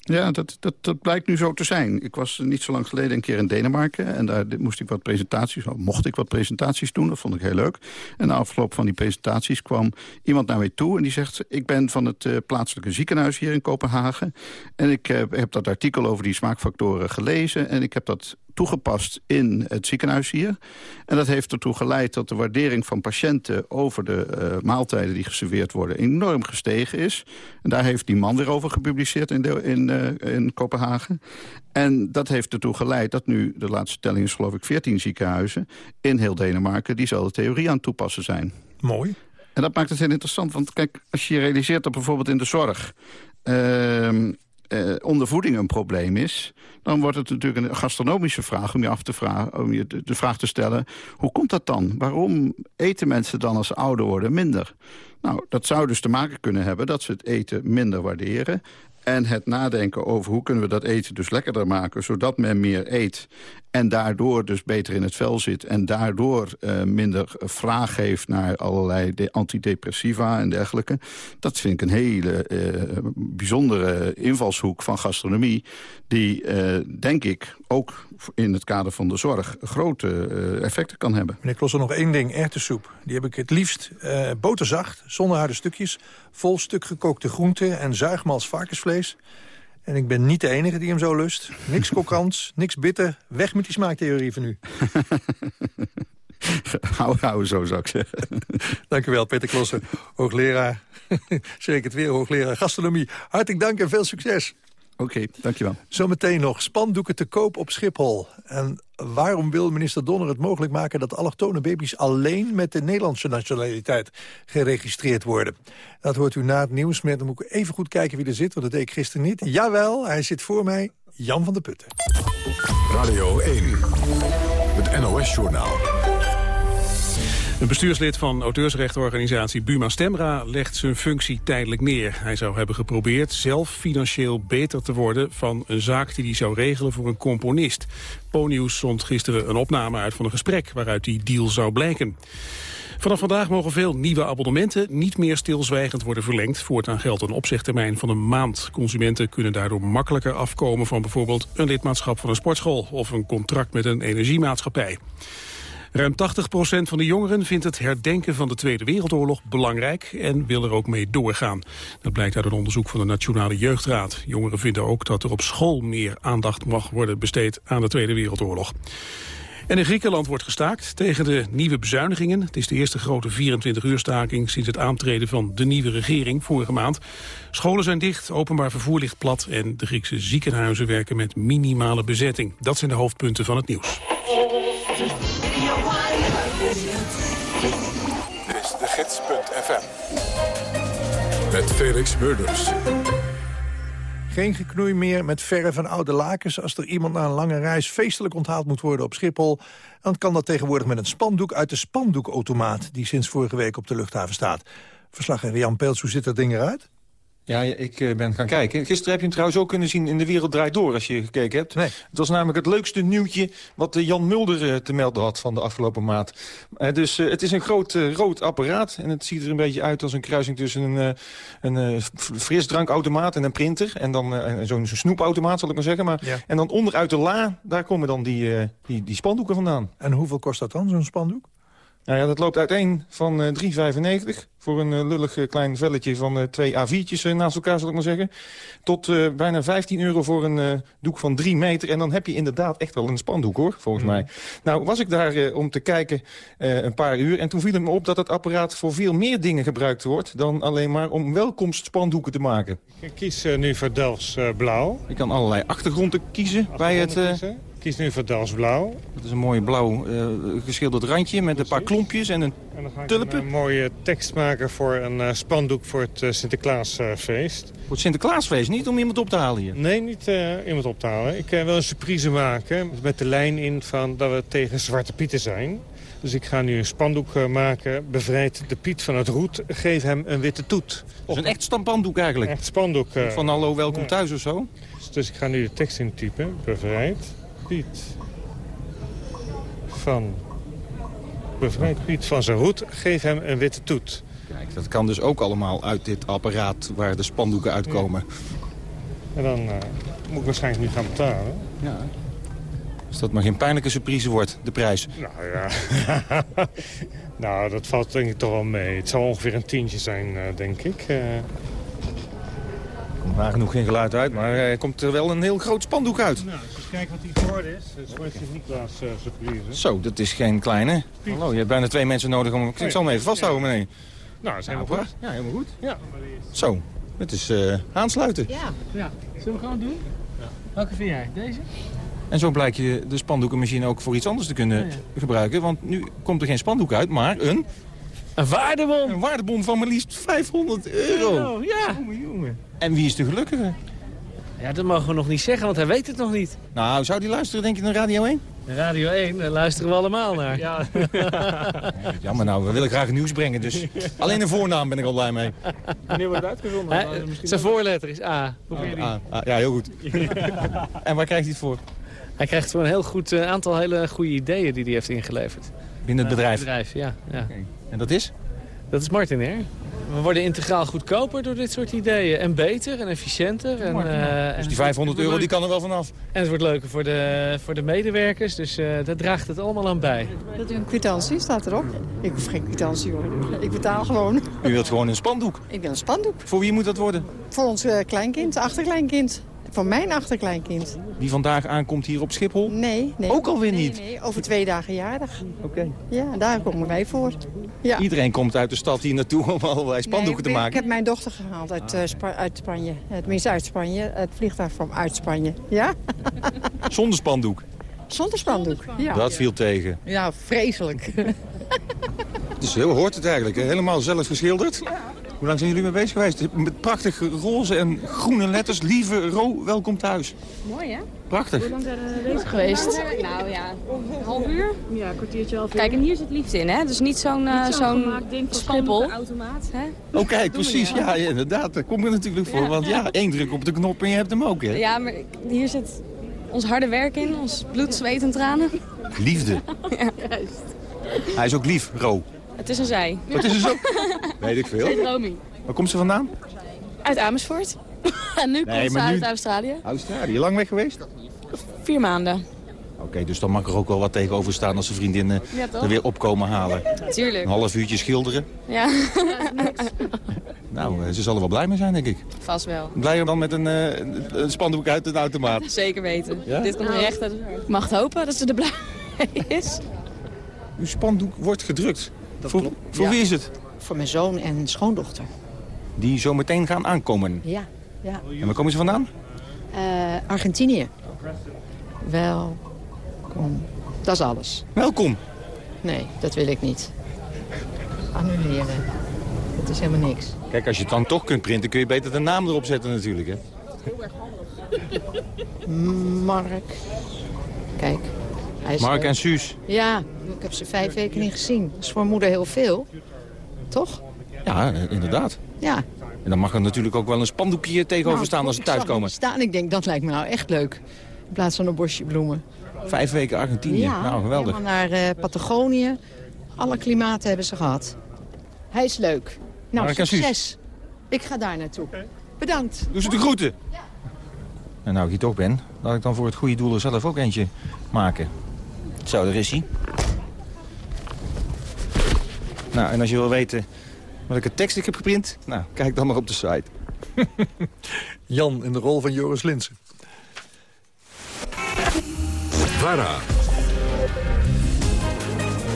Ja, dat, dat, dat blijkt nu zo te zijn. Ik was niet zo lang geleden een keer in Denemarken... en daar moest ik wat presentaties, mocht ik wat presentaties doen. Dat vond ik heel leuk. En na afloop van die presentaties kwam iemand naar mij toe... en die zegt, ik ben van het uh, plaatselijke ziekenhuis hier in Kopenhagen... en ik uh, heb dat artikel over die smaakfactoren gelezen... en ik heb dat toegepast in het ziekenhuis hier. En dat heeft ertoe geleid dat de waardering van patiënten... over de uh, maaltijden die geserveerd worden enorm gestegen is. En daar heeft die man weer over gepubliceerd in, de, in, uh, in Kopenhagen. En dat heeft ertoe geleid dat nu, de laatste telling is geloof ik 14 ziekenhuizen... in heel Denemarken diezelfde theorie aan het toepassen zijn. Mooi. En dat maakt het heel interessant, want kijk, als je realiseert dat bijvoorbeeld in de zorg... Uh, eh, ondervoeding een probleem is... dan wordt het natuurlijk een gastronomische vraag om je af te vragen, om je de, vraag te stellen... hoe komt dat dan? Waarom eten mensen dan als ze ouder worden minder? Nou, dat zou dus te maken kunnen hebben dat ze het eten minder waarderen... En het nadenken over hoe kunnen we dat eten dus lekkerder maken... zodat men meer eet en daardoor dus beter in het vel zit... en daardoor uh, minder vraag heeft naar allerlei antidepressiva en dergelijke. Dat vind ik een hele uh, bijzondere invalshoek van gastronomie... die, uh, denk ik, ook in het kader van de zorg grote effecten kan hebben. Meneer Klosser, nog één ding, erwtensoep. Die heb ik het liefst boterzacht, zonder harde stukjes... vol stuk gekookte groenten en zuigmals varkensvlees... En ik ben niet de enige die hem zo lust. Niks kokants, niks bitter. Weg met die smaaktheorie van u. hou, hou zo, zou ik zeggen. dank u wel, Peter Klossen, hoogleraar. Zeker het weer, hoogleraar gastronomie. Hartelijk dank en veel succes. Oké, okay, dankjewel. Zometeen nog spandoeken te koop op Schiphol. En waarom wil minister Donner het mogelijk maken... dat allochtone baby's alleen met de Nederlandse nationaliteit geregistreerd worden? Dat hoort u na het nieuws. Maar dan moet ik even goed kijken wie er zit, want dat deed ik gisteren niet. Jawel, hij zit voor mij, Jan van der Putten. Radio 1, het NOS-journaal. Een bestuurslid van auteursrechtenorganisatie Buma Stemra legt zijn functie tijdelijk neer. Hij zou hebben geprobeerd zelf financieel beter te worden van een zaak die hij zou regelen voor een componist. Ponius zond gisteren een opname uit van een gesprek waaruit die deal zou blijken. Vanaf vandaag mogen veel nieuwe abonnementen niet meer stilzwijgend worden verlengd. Voortaan geldt een opzegtermijn van een maand. Consumenten kunnen daardoor makkelijker afkomen van bijvoorbeeld een lidmaatschap van een sportschool of een contract met een energiemaatschappij. Ruim 80% van de jongeren vindt het herdenken van de Tweede Wereldoorlog belangrijk en wil er ook mee doorgaan. Dat blijkt uit een onderzoek van de Nationale Jeugdraad. Jongeren vinden ook dat er op school meer aandacht mag worden besteed aan de Tweede Wereldoorlog. En in Griekenland wordt gestaakt tegen de nieuwe bezuinigingen. Het is de eerste grote 24-uur staking sinds het aantreden van de nieuwe regering vorige maand. Scholen zijn dicht, openbaar vervoer ligt plat en de Griekse ziekenhuizen werken met minimale bezetting. Dat zijn de hoofdpunten van het nieuws. gids.fm. Met Felix Murders. Geen geknoei meer met verre van oude lakens... als er iemand na een lange reis feestelijk onthaald moet worden op Schiphol. Dan kan dat tegenwoordig met een spandoek uit de spandoekautomaat... die sinds vorige week op de luchthaven staat. Verslaggever Jan Peels, hoe ziet dat ding eruit? Ja, ik eh, ben gaan kijken. Gisteren heb je hem trouwens ook kunnen zien in De Wereld Draait Door, als je gekeken hebt. Nee. Het was namelijk het leukste nieuwtje wat eh, Jan Mulder eh, te melden had van de afgelopen maand. dus het is een groot rood apparaat en het ziet er een beetje uit als een kruising tussen een, een frisdrankautomaat en een printer. En dan zo'n snoepautomaat, zal ik maar zeggen. Maar, En dan onderuit de la, daar komen dan die, die, die spandoeken vandaan. En hoeveel kost dat dan, zo'n spandoek? Nou ja, dat loopt uiteen van eh 3,95 voor een eh, lullig eh, klein velletje van eh, twee A4'tjes eh, naast elkaar, zal ik maar zeggen. Tot eh, bijna 15 euro voor een eh, doek van 3 meter. En dan heb je inderdaad echt wel een spandoek, hoor, volgens mij. Nou, was ik daar eh, om te kijken eh, een paar uur. En toen viel het me op dat het apparaat voor veel meer dingen gebruikt wordt... dan alleen maar om welkomstspandoeken te maken. Ik kies eh, nu voor Delfts eh, blauw. Je kan allerlei achtergronden kiezen bij het... eh, Ik kies nu voor Delfts blauw. dat is een mooi blauw eh, geschilderd randje met een paar klompjes en een En dan ga ik tulpen. een mooie tekst maken voor een eh, spandoek voor het eh, Sinterklaasfeest. Voor het Sinterklaasfeest, niet om iemand op te halen hier. Nee, niet eh, iemand op te halen. Ik eh, wil een surprise maken met de lijn in van dat we tegen Zwarte Pieten zijn. Dus ik ga nu een spandoek eh, maken. Bevrijd de Piet van het roet, geef hem een witte toet. Is een echt spandoek eigenlijk. Echt spandoek. eh. Van hallo, welkom Ja. thuis of zo. Dus ik ga nu de tekst intypen. Bevrijd Piet van... Bevrijd Piet van zijn roet, geef hem een witte toet. Kijk, dat kan dus ook allemaal uit dit apparaat waar de spandoeken uitkomen. En dan eh, moet ik waarschijnlijk nu gaan betalen. Ja. Als dat maar geen pijnlijke surprise wordt, de prijs. Nou ja, nou dat valt denk ik toch wel mee. Het zal ongeveer een tientje zijn, eh, denk ik. Eh, Er komt nagenoeg geen geluid uit, maar er komt er wel een heel groot spandoek uit. nou, kijken wat die geworden is. Het is voor Sint-Niklaas uh, surprise. Zo, dat is geen kleine. Hallo, je hebt bijna twee mensen nodig om... Ik zal hem even vasthouden, meneer. Nou, dat is helemaal Ja, goed. Ja, helemaal goed. Ja. Zo, het is eh, aansluiten. Ja. ja. Zullen we gewoon doen? Welke vind jij? Deze? En zo blijkt je de spandoekenmachine ook voor iets anders te kunnen gebruiken. Want nu komt er geen spandoek uit, maar een... Een waardebon. Een waardebon van maar liefst 500 euro. ja. Jongen, jongen. En wie is de gelukkige? Ja, dat mogen we nog niet zeggen, want hij weet het nog niet. Nou, zou die luisteren denk je naar Radio 1? Radio 1, daar luisteren we allemaal naar. Ja. Jammer nou, we willen graag nieuws brengen, dus alleen de voornaam ben ik al blij mee. Wanneer wordt het uitgezonden? Zijn voorletter is A. Hoe vind je die? Ah, ah, ja, heel goed. en waar krijgt hij het voor? Hij krijgt voor een heel goed eh, aantal hele goede ideeën die hij heeft ingeleverd. Binnen het Eh, bedrijf? bedrijf, ja. ja. En dat is? Dat is Martin, hè? We worden integraal goedkoper door dit soort ideeën. En beter en efficiënter. En, eh, Dus die 500 euro die kan er wel vanaf. En het wordt leuker voor de, voor de medewerkers. Dus eh daar draagt het allemaal aan bij. Dat u een kwitantie staat erop. Ik hoef geen kwitantie hoor. Ik betaal gewoon. U wilt gewoon een spandoek. Ik wil een spandoek. Voor wie moet dat worden? Voor ons eh, kleinkind, achterkleinkind. Voor mijn achterkleinkind. Die vandaag aankomt hier op Schiphol? Nee, nee. Ook alweer Nee, niet? Nee, over twee dagen jarig. Oké. Ja, daar komen wij voor. Ja. Iedereen komt uit de stad hier naartoe om allerlei spandoeken Nee, te maken. Ik heb mijn dochter gehaald uit, eh, Spa- uit Spanje. Eh, Tenminste uit Spanje. Het vliegtuig van uit Spanje. Ja? Zonder spandoek. Zonder spandoek. Ja. Dat viel tegen. Ja, vreselijk. Dus heel hoort het eigenlijk. hè? Helemaal zelf geschilderd. Hoe lang zijn jullie mee bezig geweest? Met prachtige roze en groene letters. Lieve Ro, welkom thuis. Mooi, hè? Prachtig. Hoe lang zijn we bezig geweest? Nou ja, een half uur. Ja, een kwartiertje, half uur. Kijk, en hier zit liefde in, hè? Dus niet zo'n eh, Niet zo'n schippel. automaat, hè? Oh kijk, precies. Ja, ja, inderdaad. Daar kom je natuurlijk voor. Want ja, één druk op de knop en je hebt hem ook. Hè? Ja, maar hier zit ons harde werk in, ons bloed, zweet en tranen. Liefde. Ja, juist. Hij is ook lief, Ro. Het is een zij. Wat is er zo? Weet ik Ze heet veel. Romy. Waar komt ze vandaan? Uit Amersfoort. en nu Nee, komt ze maar nu- uit Australië. Australië. Lang weg geweest? Vier maanden. Oké, dus dan mag er ook wel wat tegenover staan als de vriendinnen Ja, er weer opkomen halen. Tuurlijk. Een half uurtje schilderen. Ja. Nou, eh, ze zal er wel blij mee zijn, denk ik. Vast wel. Blijer dan met een, eh, een- een spandoek uit een automaat. Zeker weten. Ja? Dit komt er echt uit. Ik mag hopen dat ze er blij mee is. Uw spandoek wordt gedrukt. Voor voor Ja. wie is het? Voor mijn zoon en schoondochter. Die zo meteen gaan aankomen. Ja, ja. En waar komen ze vandaan? Eh, Argentinië. Welkom. Dat is alles. Welkom. Nee, dat wil ik niet. Annuleren. Dat is helemaal niks. Kijk, als je het dan toch kunt printen, kun je beter de naam erop zetten natuurlijk. Hè? Mark. Kijk. Hij is Mark leuk. en Suus. Ja, ik heb ze vijf weken niet gezien. Dat is voor moeder heel veel. Toch? Ja, eh, inderdaad. Ja. En dan mag er natuurlijk ook wel een spandoekje tegenover Nou, staan als ze thuiskomen. staan. Ik denk, dat lijkt me nou echt leuk. In plaats van een bosje bloemen. Vijf weken Argentinië. Ja, nou, geweldig. naar eh, Patagonië. Alle klimaten hebben ze gehad. Hij is leuk. Nou, Mark en Suus. succes. Ik ga daar naartoe. Bedankt. Doe ze de groeten. En nou ik hier toch ben, laat ik dan voor het goede doel er zelf ook eentje maken. Zo, daar is hij. Nou, en als je wil weten welke tekst ik heb geprint, nou, kijk dan maar op de site. Jan in de rol van Joris Linsen. VARA.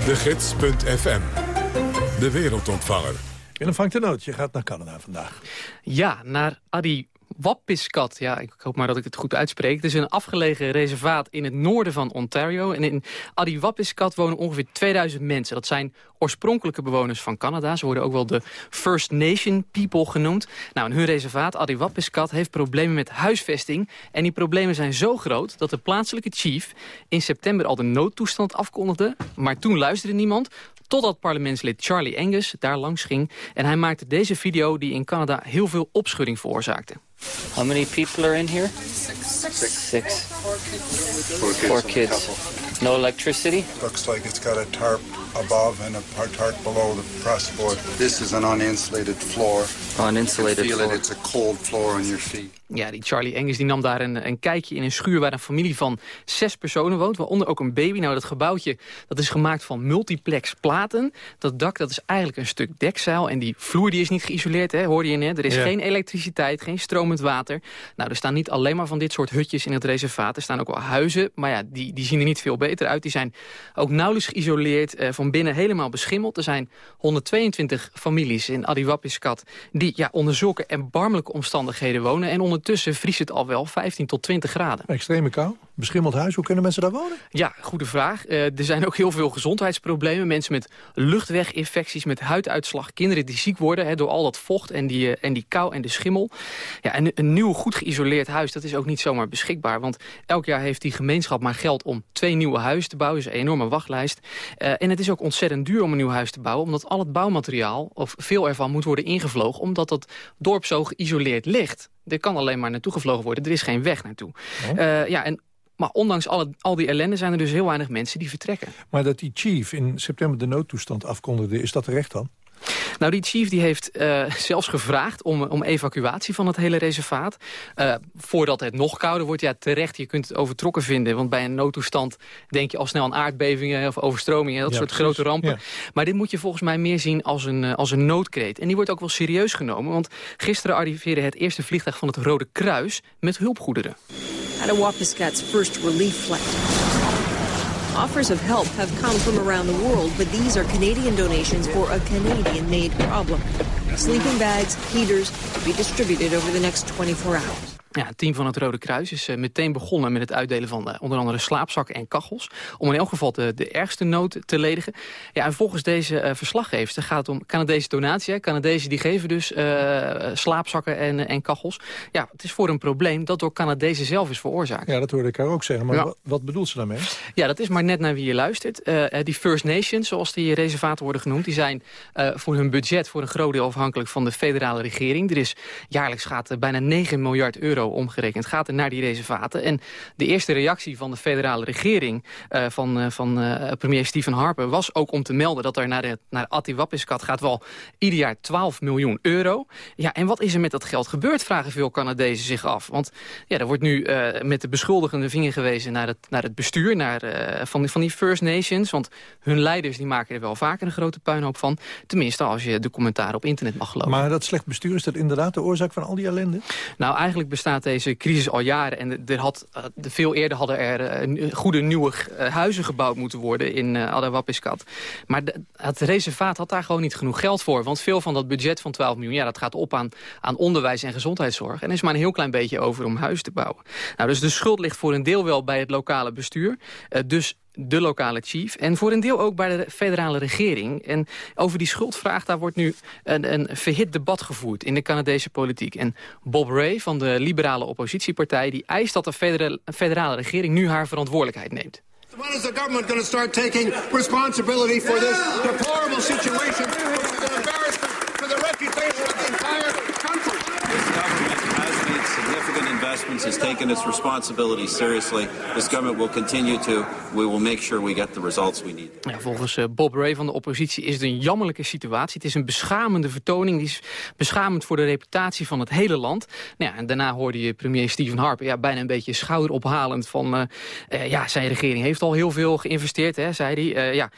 De Gids.fm. De wereldontvanger. Willem Frank de Noot, je gaat naar Canada vandaag. Ja, naar Adi Wappiskat. Ja, ik hoop maar dat ik het goed uitspreek. Het is een afgelegen reservaat in het noorden van Ontario. En in Adiwappiskat wonen ongeveer 2000 mensen. Dat zijn oorspronkelijke bewoners van Canada. Ze worden ook wel de First Nation People genoemd. Nou, in hun reservaat, Adiwappiskat, heeft problemen met huisvesting. En die problemen zijn zo groot dat de plaatselijke chief in september al de noodtoestand afkondigde. Maar toen luisterde niemand. Totdat parlementslid Charlie Angus daar langs ging. En hij maakte deze video die in Canada heel veel opschudding veroorzaakte. How many people are in here? Six. Six. Four kids. Four kids. No electricity? Looks like it's got a tarp above and a tarp below the pressboard. This is an uninsulated floor. Uninsulated you feel floor. it, it's a cold floor on your feet. Ja, die Charlie Angus die nam daar een, een kijkje in een schuur... waar een familie van zes personen woont, waaronder ook een baby. Nou, dat gebouwtje dat is gemaakt van multiplex platen. Dat dak dat is eigenlijk een stuk dekzeil. En die vloer die is niet geïsoleerd, hè, hoorde je net. Er is Ja. geen elektriciteit, geen stromend water. Nou, er staan niet alleen maar van dit soort hutjes in het reservaat. Er staan ook wel huizen, maar ja, die, die zien er niet veel beter uit. Die zijn ook nauwelijks geïsoleerd, eh, van binnen helemaal beschimmeld. Er zijn 122 families in Adiwappiskat... die ja, onder zulke erbarmelijke omstandigheden wonen. En ondertussen vriest het al wel 15 tot 20 graden. Extreme kou, beschimmeld huis. Hoe kunnen mensen daar wonen? Ja, goede vraag. Eh, er zijn ook heel veel gezondheidsproblemen. Mensen met luchtweginfecties, met huiduitslag. Kinderen die ziek worden door al dat vocht en die, eh, en die kou en de schimmel. Ja, en een nieuw, goed geïsoleerd huis, dat is ook niet zomaar beschikbaar. Want elk jaar heeft die gemeenschap maar geld om twee nieuwe huizen te bouwen. Dat is een enorme wachtlijst. Eh, en het is ook ontzettend duur om een nieuw huis te bouwen. Omdat al het bouwmateriaal, of veel ervan, moet worden ingevlogen. Omdat dat dorp zo geïsoleerd ligt. Er kan alleen maar naartoe gevlogen worden. Er is geen weg naartoe. Eh, ja, en maar ondanks alle, al die ellende zijn er dus heel weinig mensen die vertrekken. Maar dat die chief in september de noodtoestand afkondigde, is dat terecht dan? Nou, die chief die heeft eh, zelfs gevraagd om, om evacuatie van het hele reservaat. Eh, voordat het nog kouder wordt, ja terecht, je kunt het overtrokken vinden. Want bij een noodtoestand denk je al snel aan aardbevingen of overstromingen. Dat Ja, soort precies. grote rampen. Ja. Maar dit moet je volgens mij meer zien als een, eh, als een noodkreet. En die wordt ook wel serieus genomen. Want gisteren arriveerde het eerste vliegtuig van het Rode Kruis met hulpgoederen. First relief flight. Offers of help have come from around the world, but these are Canadian donations for a Canadian-made problem. Sleeping bags, heaters, to be distributed over the next 24 hours. Ja, het team van het Rode Kruis is eh, meteen begonnen met het uitdelen van eh, onder andere slaapzakken en kachels. Om in elk geval de, de ergste nood te ledigen. Ja, en volgens deze uh, verslaggever gaat het om Canadese donatie. Hè. Canadezen die geven dus uh, slaapzakken en, en kachels. Ja, het is voor een probleem dat door Canadezen zelf is veroorzaakt. Ja, dat hoorde ik haar ook zeggen. Maar Ja. wat, bedoelt ze daarmee? Ja, dat is maar net naar wie je luistert. Uh, die First Nations, zoals die reservaten worden genoemd... die zijn uh, voor hun budget voor een groot deel afhankelijk van de federale regering. Er is jaarlijks gaat bijna 9 miljard euro omgerekend gaat er naar die reservaten. En de eerste reactie van de federale regering uh, van, van premier Stephen Harper... was ook om te melden dat er naar, de, naar Atiwappiskat gaat wel ieder jaar 12 miljoen euro. Ja, en wat is er met dat geld gebeurd, vragen veel Canadezen zich af. Want ja, er wordt nu met de beschuldigende vinger gewezen naar het, naar het bestuur... Naar, van, van die First Nations, want hun leiders die maken er wel vaker een grote puinhoop van. Tenminste, als je de commentaren op internet mag geloven. Maar dat slecht bestuur, is dat inderdaad de oorzaak van al die ellende? Nou, eigenlijk bestaat deze crisis al jaren. En er had, de veel eerder hadden er uh, goede nieuwe uh, huizen gebouwd moeten worden in uh. Maar het reservaat had daar gewoon niet genoeg geld voor. Want veel van dat budget van 12 miljoen, ja, dat gaat op aan, aan onderwijs en gezondheidszorg. En er is maar een heel klein beetje over om huis te bouwen. Nou, dus de schuld ligt voor een deel wel bij het lokale bestuur. dus de lokale chief. En voor een deel ook bij de federale regering. En over die schuldvraag, daar wordt nu een, een verhit debat gevoerd in de Canadese politiek. En Bob Ray van de liberale oppositiepartij... die eist dat de federale, federale regering nu haar verantwoordelijkheid neemt. When is the government going to start taking responsibility for this deplorable situation, which is an embarrassment for the reputation of the entire country? This government has made significant investments has taken its responsibility seriously. This government will continue to. We will make sure we get the results we need. Ja, volgens uh, Bob Ray van de oppositie is het een jammerlijke situatie. Het is een beschamende vertoning. Die is beschamend voor de reputatie van het hele land. Nou ja, en daarna hoorde je premier Stephen Harper ja, bijna een beetje schouderophalend van... Uh, uh, ja, zijn regering heeft al heel veel geïnvesteerd, hè, zei hij. ja,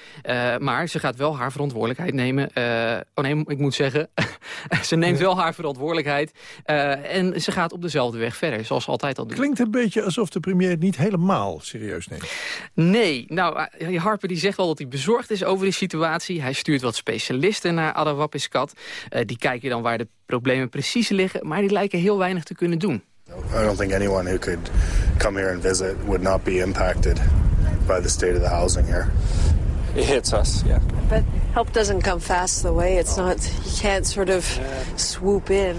maar ze gaat wel haar verantwoordelijkheid nemen. oh nee, ik moet zeggen, ze neemt wel haar verantwoordelijkheid. en ze gaat op dezelfde weg verder, zoals ze altijd al doet. Klinkt een beetje alsof de premier het niet helemaal serieus neemt. Nee, nou, Harper die zegt wel dat hij bezorgd is over die situatie. Hij stuurt wat specialisten naar Adawapiskat. Uh, die kijken dan waar de problemen precies liggen, maar die lijken heel weinig te kunnen doen. I don't think anyone who could come here and visit would not be impacted by the state of the housing here. It hits us, yeah. But help doesn't come fast the way. It's not, you can't sort of swoop in.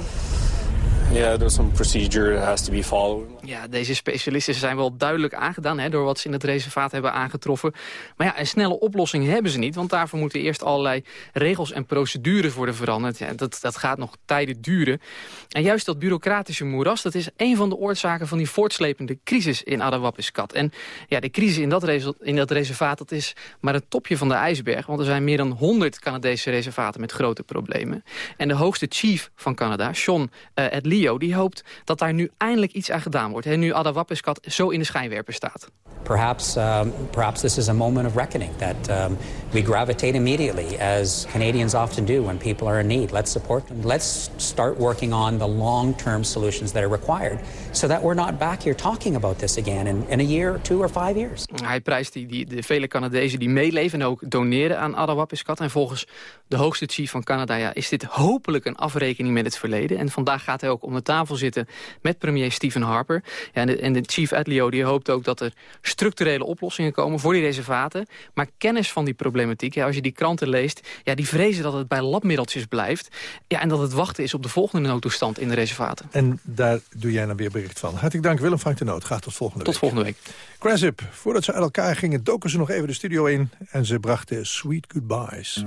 Yeah, there's some procedure that has to be followed. Ja, deze specialisten zijn wel duidelijk aangedaan... Hè, door wat ze in het reservaat hebben aangetroffen. Maar ja, een snelle oplossing hebben ze niet... want daarvoor moeten eerst allerlei regels en procedures worden veranderd. Ja, dat, dat gaat nog tijden duren. En juist dat bureaucratische moeras... dat is een van de oorzaken van die voortslepende crisis in Adawapiskat. En ja, de crisis in dat, in dat reservaat dat is maar het topje van de ijsberg... want er zijn meer dan 100 Canadese reservaten met grote problemen. En de hoogste chief van Canada, Sean uh, die hoopt dat daar nu eindelijk iets aan gedaan wordt wordt. En nu Adawapiskat zo in de schijnwerper staat. Perhaps, um, perhaps this is a moment of reckoning that um, we gravitate immediately, as Canadians often do when people are in need. Let's support them. Let's start working on the long-term solutions that are required, so that we're not back here talking about this again in, in a year, or two, or five years. Hij prijst die, die, de vele Canadezen die meeleven en ook doneren aan Adawapiskat. En volgens de hoogste chief van Canada ja, is dit hopelijk een afrekening met het verleden. En vandaag gaat hij ook om de tafel zitten met premier Stephen Harper. Ja, en, de, en de chief Adlio die hoopt ook dat er structurele oplossingen komen voor die reservaten. Maar kennis van die problematiek, ja, als je die kranten leest... Ja, die vrezen dat het bij labmiddeltjes blijft. Ja, en dat het wachten is op de volgende noodtoestand in de reservaten. En daar doe jij dan weer bericht van. Hartelijk dank Willem Frank de Noot. Graag tot volgende tot week. Tot volgende week. Crasip, voordat ze uit elkaar gingen doken ze nog even de studio in... en ze brachten Sweet Goodbyes.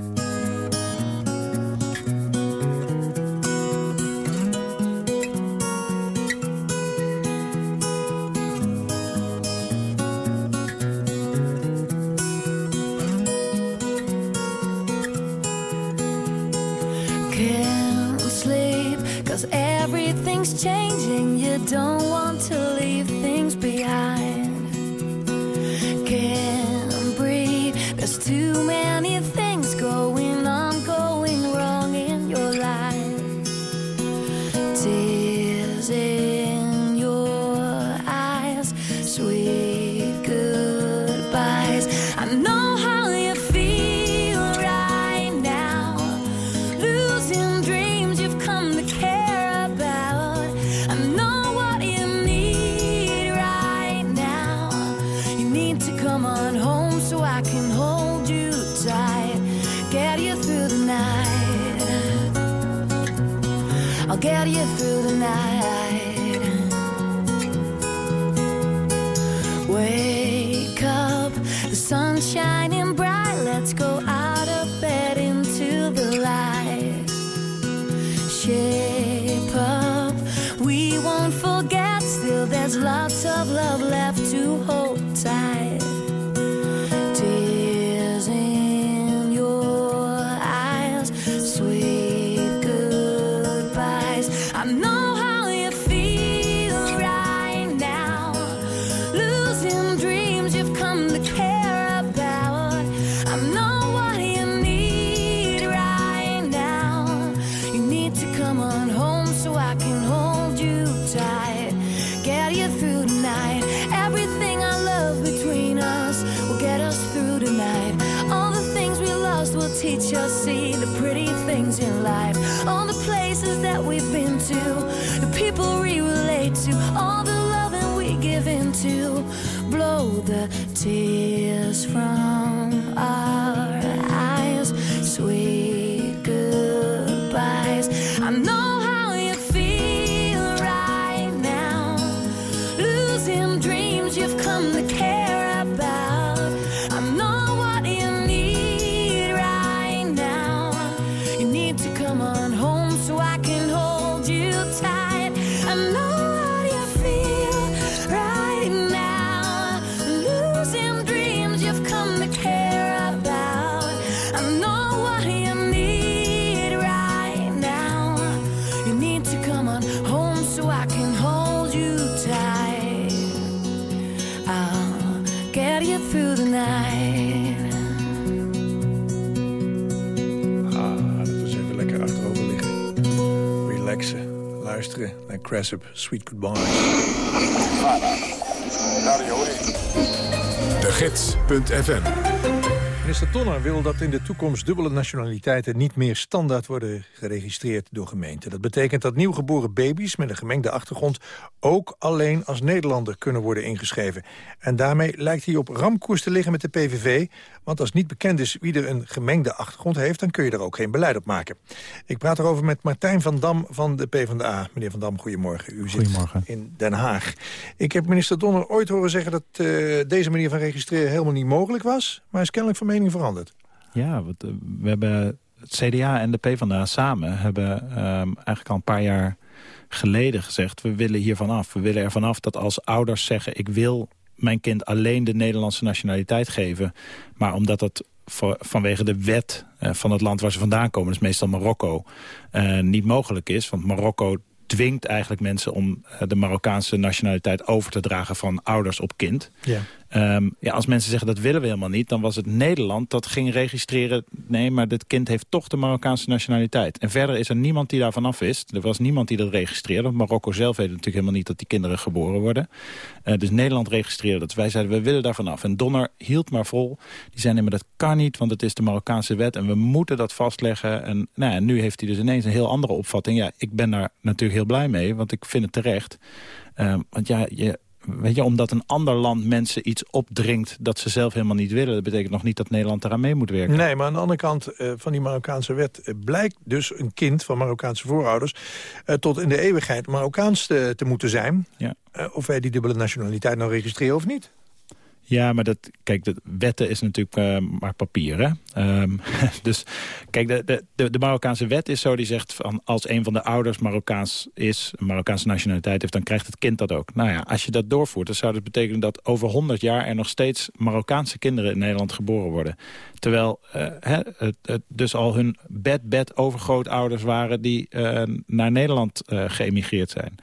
Changing, you don't want to leave things behind. Can't breathe, there's too many get you through the night. Wake up, the sun's I can Cressip, Sweet Goodbye. De Gids.fm Minister Tonner wil dat in de toekomst dubbele nationaliteiten niet meer standaard worden geregistreerd door gemeenten. Dat betekent dat nieuwgeboren baby's met een gemengde achtergrond ook alleen als Nederlander kunnen worden ingeschreven. En daarmee lijkt hij op ramkoers te liggen met de PVV, want als niet bekend is wie er een gemengde achtergrond heeft, dan kun je er ook geen beleid op maken. Ik praat erover met Martijn van Dam van de PvdA. Meneer van Dam, goedemorgen. U zit in Den Haag. Ik heb minister Donner ooit horen zeggen dat uh, deze manier van registreren helemaal niet mogelijk was, maar is kennelijk van mening veranderd. Ja, we, we hebben het CDA en de PvdA samen hebben um, eigenlijk al een paar jaar geleden gezegd... we willen hiervan af. We willen ervan af dat als ouders zeggen... ik wil mijn kind alleen de Nederlandse nationaliteit geven... maar omdat dat vanwege de wet uh, van het land waar ze vandaan komen... dus meestal Marokko, uh, niet mogelijk is. Want Marokko dwingt eigenlijk mensen om de Marokkaanse nationaliteit over te dragen... van ouders op kind. Ja. Um, ja, als mensen zeggen dat willen we helemaal niet... dan was het Nederland dat ging registreren... nee, maar dit kind heeft toch de Marokkaanse nationaliteit. En verder is er niemand die daarvan af is. Er was niemand die dat registreerde. Want Marokko zelf weet natuurlijk helemaal niet dat die kinderen geboren worden. Uh, dus Nederland registreerde dat. Wij zeiden, we willen daarvan af. En Donner hield maar vol. Die zei, nee, maar dat kan niet, want het is de Marokkaanse wet... en we moeten dat vastleggen. En, nou nu heeft hij dus ineens een heel andere opvatting. Ja, ik ben daar natuurlijk heel blij mee, want ik vind het terecht... Uh, want ja, je, weet je, omdat een ander land mensen iets opdringt dat ze zelf helemaal niet willen. Dat betekent nog niet dat Nederland eraan mee moet werken. Nee, maar aan de andere kant uh, van die Marokkaanse wet uh, blijkt dus een kind van Marokkaanse voorouders uh, tot in de eeuwigheid Marokkaans te, te moeten zijn. Ja. of wij die dubbele nationaliteit nou registreren of niet. Ja, maar dat, kijk, de wetten is natuurlijk uh, maar papier? Um, dus kijk, de, de, de Marokkaanse wet is zo, die zegt van als een van de ouders Marokkaans is, een Marokkaanse nationaliteit heeft, dan krijgt het kind dat ook. Nou ja, als je dat doorvoert, dan zou dat betekenen dat over 100 jaar er nog steeds Marokkaanse kinderen in Nederland geboren worden. Terwijl hè, het, het dus al hun bed-bed overgrootouders waren die uh, naar Nederland geëmigreerd zijn.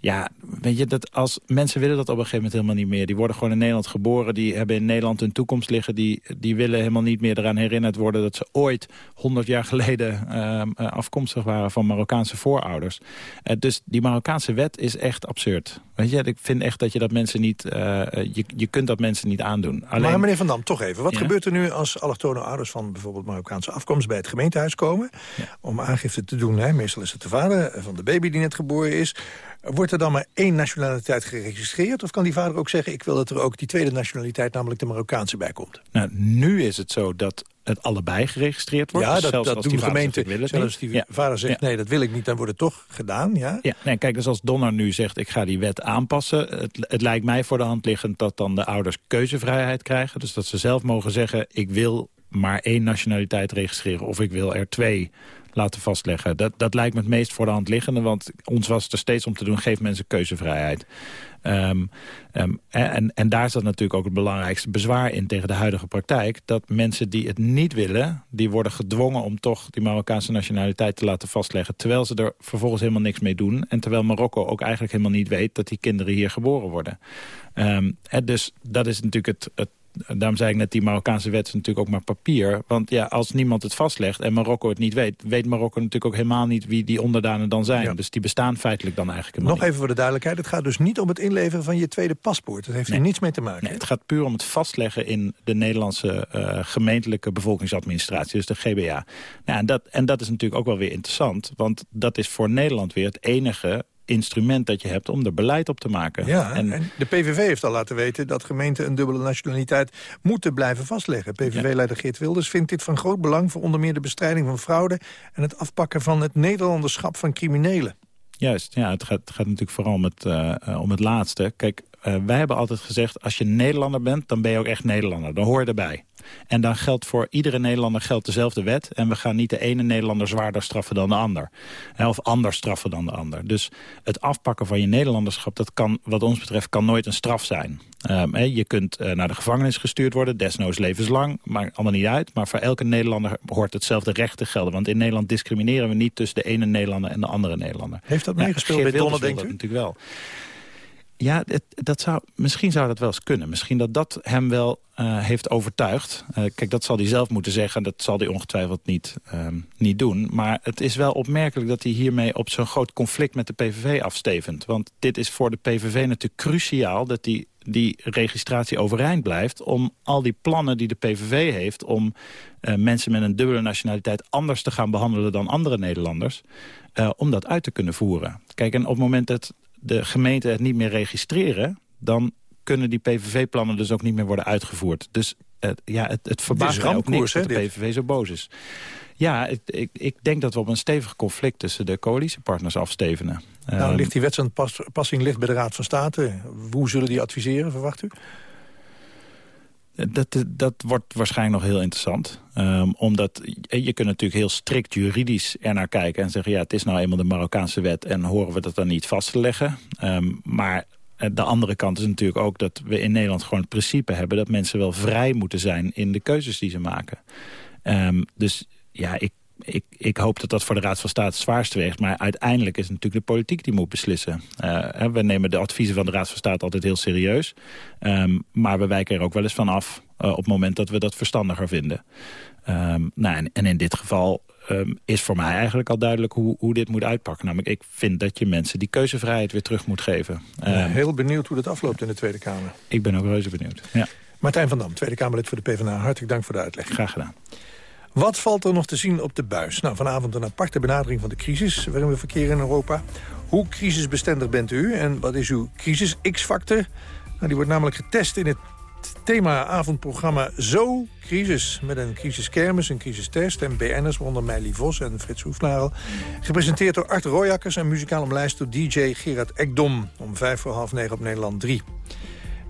Ja, weet je, dat als mensen willen dat op een gegeven moment helemaal niet meer. Die worden gewoon in Nederland geboren, die hebben in Nederland hun toekomst liggen. Die, die willen helemaal niet meer eraan herinnerd worden dat ze ooit 100 jaar geleden uh, afkomstig waren van Marokkaanse voorouders. Uh, dus die Marokkaanse wet is echt absurd. Weet je, ik vind echt dat je dat mensen niet, uh, je, je kunt dat mensen niet aandoen. Alleen... Maar meneer Van Dam, toch even. Wat ja? gebeurt er nu als allochtone ouders van bijvoorbeeld Marokkaanse afkomst bij het gemeentehuis komen? Ja. Om aangifte te doen, hè? meestal is het de vader van de baby die net geboren is. Wordt er dan maar één nationaliteit geregistreerd? Of kan die vader ook zeggen, ik wil dat er ook die tweede nationaliteit, namelijk de Marokkaanse, bij komt? Nou, nu is het zo dat het allebei geregistreerd wordt. Ja, dus dat, zelfs dat als doen die gemeenten. Zelfs die ja. vader zegt, ja. nee, dat wil ik niet, dan wordt het toch gedaan. Ja, ja nee, kijk, dus als Donner nu zegt, ik ga die wet aanpassen... Het, het lijkt mij voor de hand liggend dat dan de ouders keuzevrijheid krijgen. Dus dat ze zelf mogen zeggen, ik wil maar één nationaliteit registreren... of ik wil er twee laten vastleggen. Dat, dat lijkt me het meest voor de hand liggende, want ons was het er steeds om te doen... geef mensen keuzevrijheid. Um, um, en, en daar zat natuurlijk ook het belangrijkste bezwaar in tegen de huidige praktijk. Dat mensen die het niet willen, die worden gedwongen om toch die Marokkaanse nationaliteit te laten vastleggen. Terwijl ze er vervolgens helemaal niks mee doen. En terwijl Marokko ook eigenlijk helemaal niet weet dat die kinderen hier geboren worden. Um, dus dat is natuurlijk het, het daarom zei ik net, die Marokkaanse wet is natuurlijk ook maar papier. Want ja, als niemand het vastlegt en Marokko het niet weet... weet Marokko natuurlijk ook helemaal niet wie die onderdanen dan zijn. Ja. Dus die bestaan feitelijk dan eigenlijk helemaal Nog even voor de duidelijkheid, het gaat dus niet om het inleveren van je tweede paspoort. Dat heeft nee. er niets mee te maken. Nee, het gaat puur om het vastleggen in de Nederlandse uh, gemeentelijke bevolkingsadministratie. Dus de GBA. Nou, en, dat, en dat is natuurlijk ook wel weer interessant. Want dat is voor Nederland weer het enige instrument dat je hebt om er beleid op te maken. Ja, en, en de PVV heeft al laten weten dat gemeenten een dubbele nationaliteit moeten blijven vastleggen. PVV-leider Geert Wilders vindt dit van groot belang voor onder meer de bestrijding van fraude en het afpakken van het Nederlanderschap van criminelen. Juist, ja, het gaat, het gaat natuurlijk vooral om het, uh, om het laatste. Kijk, uh, wij hebben altijd gezegd, als je Nederlander bent, dan ben je ook echt Nederlander. Dan hoor je erbij. En dan geldt voor iedere Nederlander geldt dezelfde wet. En we gaan niet de ene Nederlander zwaarder straffen dan de ander. Of anders straffen dan de ander. Dus het afpakken van je Nederlanderschap, dat kan wat ons betreft kan nooit een straf zijn. Ehm, je kunt eh, naar de gevangenis gestuurd worden, desnoods levenslang, maakt allemaal niet uit. Maar voor elke Nederlander hoort hetzelfde recht te gelden. Want in Nederland discrimineren we niet tussen de ene Nederlander en de andere Nederlander. Heeft dat Ja, meegespeeld Geert bij Donner, denkt wil u? dat natuurlijk wel. Ja, dat zou, misschien zou dat wel eens kunnen. Misschien dat dat hem wel eh, heeft overtuigd. Eh, kijk, dat zal hij zelf moeten zeggen. Dat zal hij ongetwijfeld niet, ehm, niet doen. Maar het is wel opmerkelijk dat hij hiermee op zo'n groot conflict met de PVV afstevend. Want dit is voor de PVV natuurlijk cruciaal dat die, die registratie overeind blijft... om al die plannen die de PVV heeft... om eh, mensen met een dubbele nationaliteit anders te gaan behandelen dan andere Nederlanders... om dat uit te kunnen voeren. Kijk, en op het moment dat de gemeenten het niet meer registreren... dan kunnen die PVV-plannen dus ook niet meer worden uitgevoerd. Dus ja, het, het verbaast mij ook niks dat de? PVV zo boos is. Ja, ik, ik, ik denk dat we op een stevig conflict tussen de coalitiepartners afstevenen. Nou, Ehm, ligt die wetsaaanpassing ligt bij de Raad van State. Hoe zullen die adviseren, verwacht u? Dat, dat wordt waarschijnlijk nog heel interessant. Ehm, omdat je je kunt natuurlijk heel strikt juridisch ernaar kijken... en zeggen, ja, het is nou eenmaal de Marokkaanse wet... en horen we dat dan niet vast te leggen. Ehm, maar eh, de andere kant is natuurlijk ook dat we in Nederland gewoon het principe hebben... dat mensen wel vrij moeten zijn in de keuzes die ze maken. Ehm, dus ja, ik, ik, ik hoop dat dat voor de Raad van State het zwaarst weegt. Maar uiteindelijk is het natuurlijk de politiek die moet beslissen. Eh, we nemen de adviezen van de Raad van State altijd heel serieus. Ehm, maar we wijken er ook wel eens van af eh, op het moment dat we dat verstandiger vinden. Ehm, nou, en, en in dit geval ehm, is voor mij eigenlijk al duidelijk hoe, hoe dit moet uitpakken. Namelijk, ik vind dat je mensen die keuzevrijheid weer terug moet geven. Heel benieuwd hoe dat afloopt in de Tweede Kamer. ik ben ook reuze benieuwd. Ja, Martijn van Dam, Tweede Kamerlid voor de PvdA. Hartelijk dank voor de uitleg. graag gedaan. Wat valt er nog te zien op de buis? Nou, vanavond een aparte benadering van de crisis waarin we verkeren in Europa. Hoe crisisbestendig bent u en wat is uw crisis-X-factor? Nou, die wordt namelijk getest in het thema-avondprogramma Zo Crisis. Met een crisiskermis, een crisistest en BN'ers, waaronder Meili Vos en Frits Hoefnagel. Gepresenteerd door Art Royakkers en muzikaal omlijst door DJ Gerard Ekdom. Om vijf voor half negen op Nederland 3.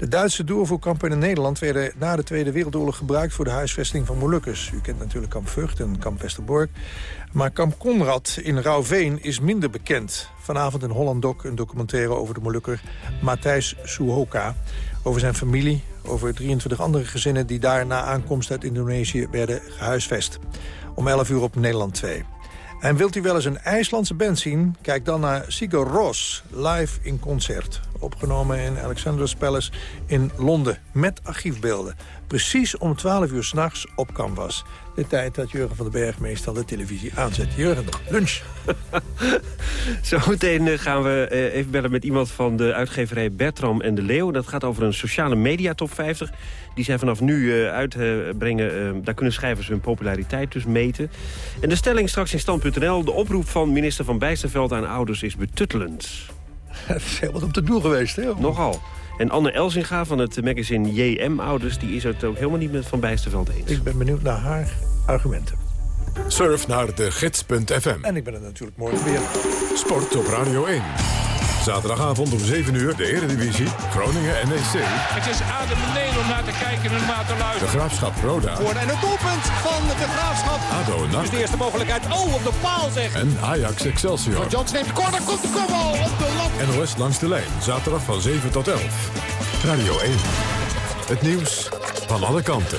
De Duitse doorvoerkampen in Nederland werden na de Tweede Wereldoorlog gebruikt voor de huisvesting van Molukkers. U kent natuurlijk kamp Vught en kamp Westerbork. Maar kamp Conrad in Rauwveen is minder bekend. Vanavond in Holland Doc een documentaire over de Molukker Matthijs Suhoka. Over zijn familie, over 23 andere gezinnen die daar na aankomst uit Indonesië werden gehuisvest. Om 11 uur op Nederland 2. En wilt u wel eens een IJslandse band zien? Kijk dan naar Sigur Ros, live in concert. Opgenomen in Alexander's Palace in Londen, met archiefbeelden. Precies om 12 uur s'nachts op Canvas. De tijd dat Jurgen van den Berg meestal de televisie aanzet. Jurgen, lunch. Zometeen eh, gaan we eh, even bellen met iemand van de uitgeverij Bertram en de Leeuw. Dat gaat over een sociale media top 50. Die zij vanaf nu eh, uitbrengen. Daar kunnen schrijvers hun populariteit dus meten. En de stelling straks in stand.nl. De oproep van minister Van Bijsterveld aan ouders is betuttelend. Het is heel wat op de doel geweest, hè? Nogal. En Anne Elzinga van het magazine JM Ouders... die is het ook helemaal niet met Van Bijsterveld eens. Ik ben benieuwd naar haar argumenten. Surf naar de gids.fm. En ik ben het natuurlijk morgen weer. Sport op Radio 1. Zaterdagavond om 7 uur de Eredivisie, Groningen NEC. Het is adembenemend om naar te kijken en naar te De luisteren. Graafschap Roda Voor en het doelpunt van de Graafschap. ADO NAC. Dus de eerste mogelijkheid. Oh, op de paal zeg. en Ajax Excelsior. Jans neemt de corner, komt de kopbal op de lat. NOS langs de lijn, zaterdag van 7 tot 11. Radio 1. Het nieuws van alle kanten.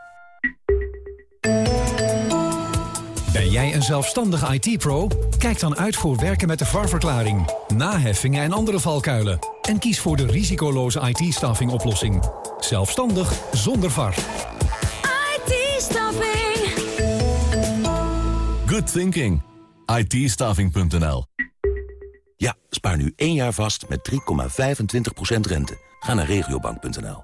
Ben jij een zelfstandige IT-pro? Kijk dan uit voor werken met de VAR-verklaring, naheffingen en andere valkuilen. En kies voor de risicoloze IT-staffing oplossing. Zelfstandig zonder VAR. IT-staffing. Good thinking. ITstaving.nl Ja, spaar nu één jaar vast met 3,25% rente. Ga naar regiobank.nl.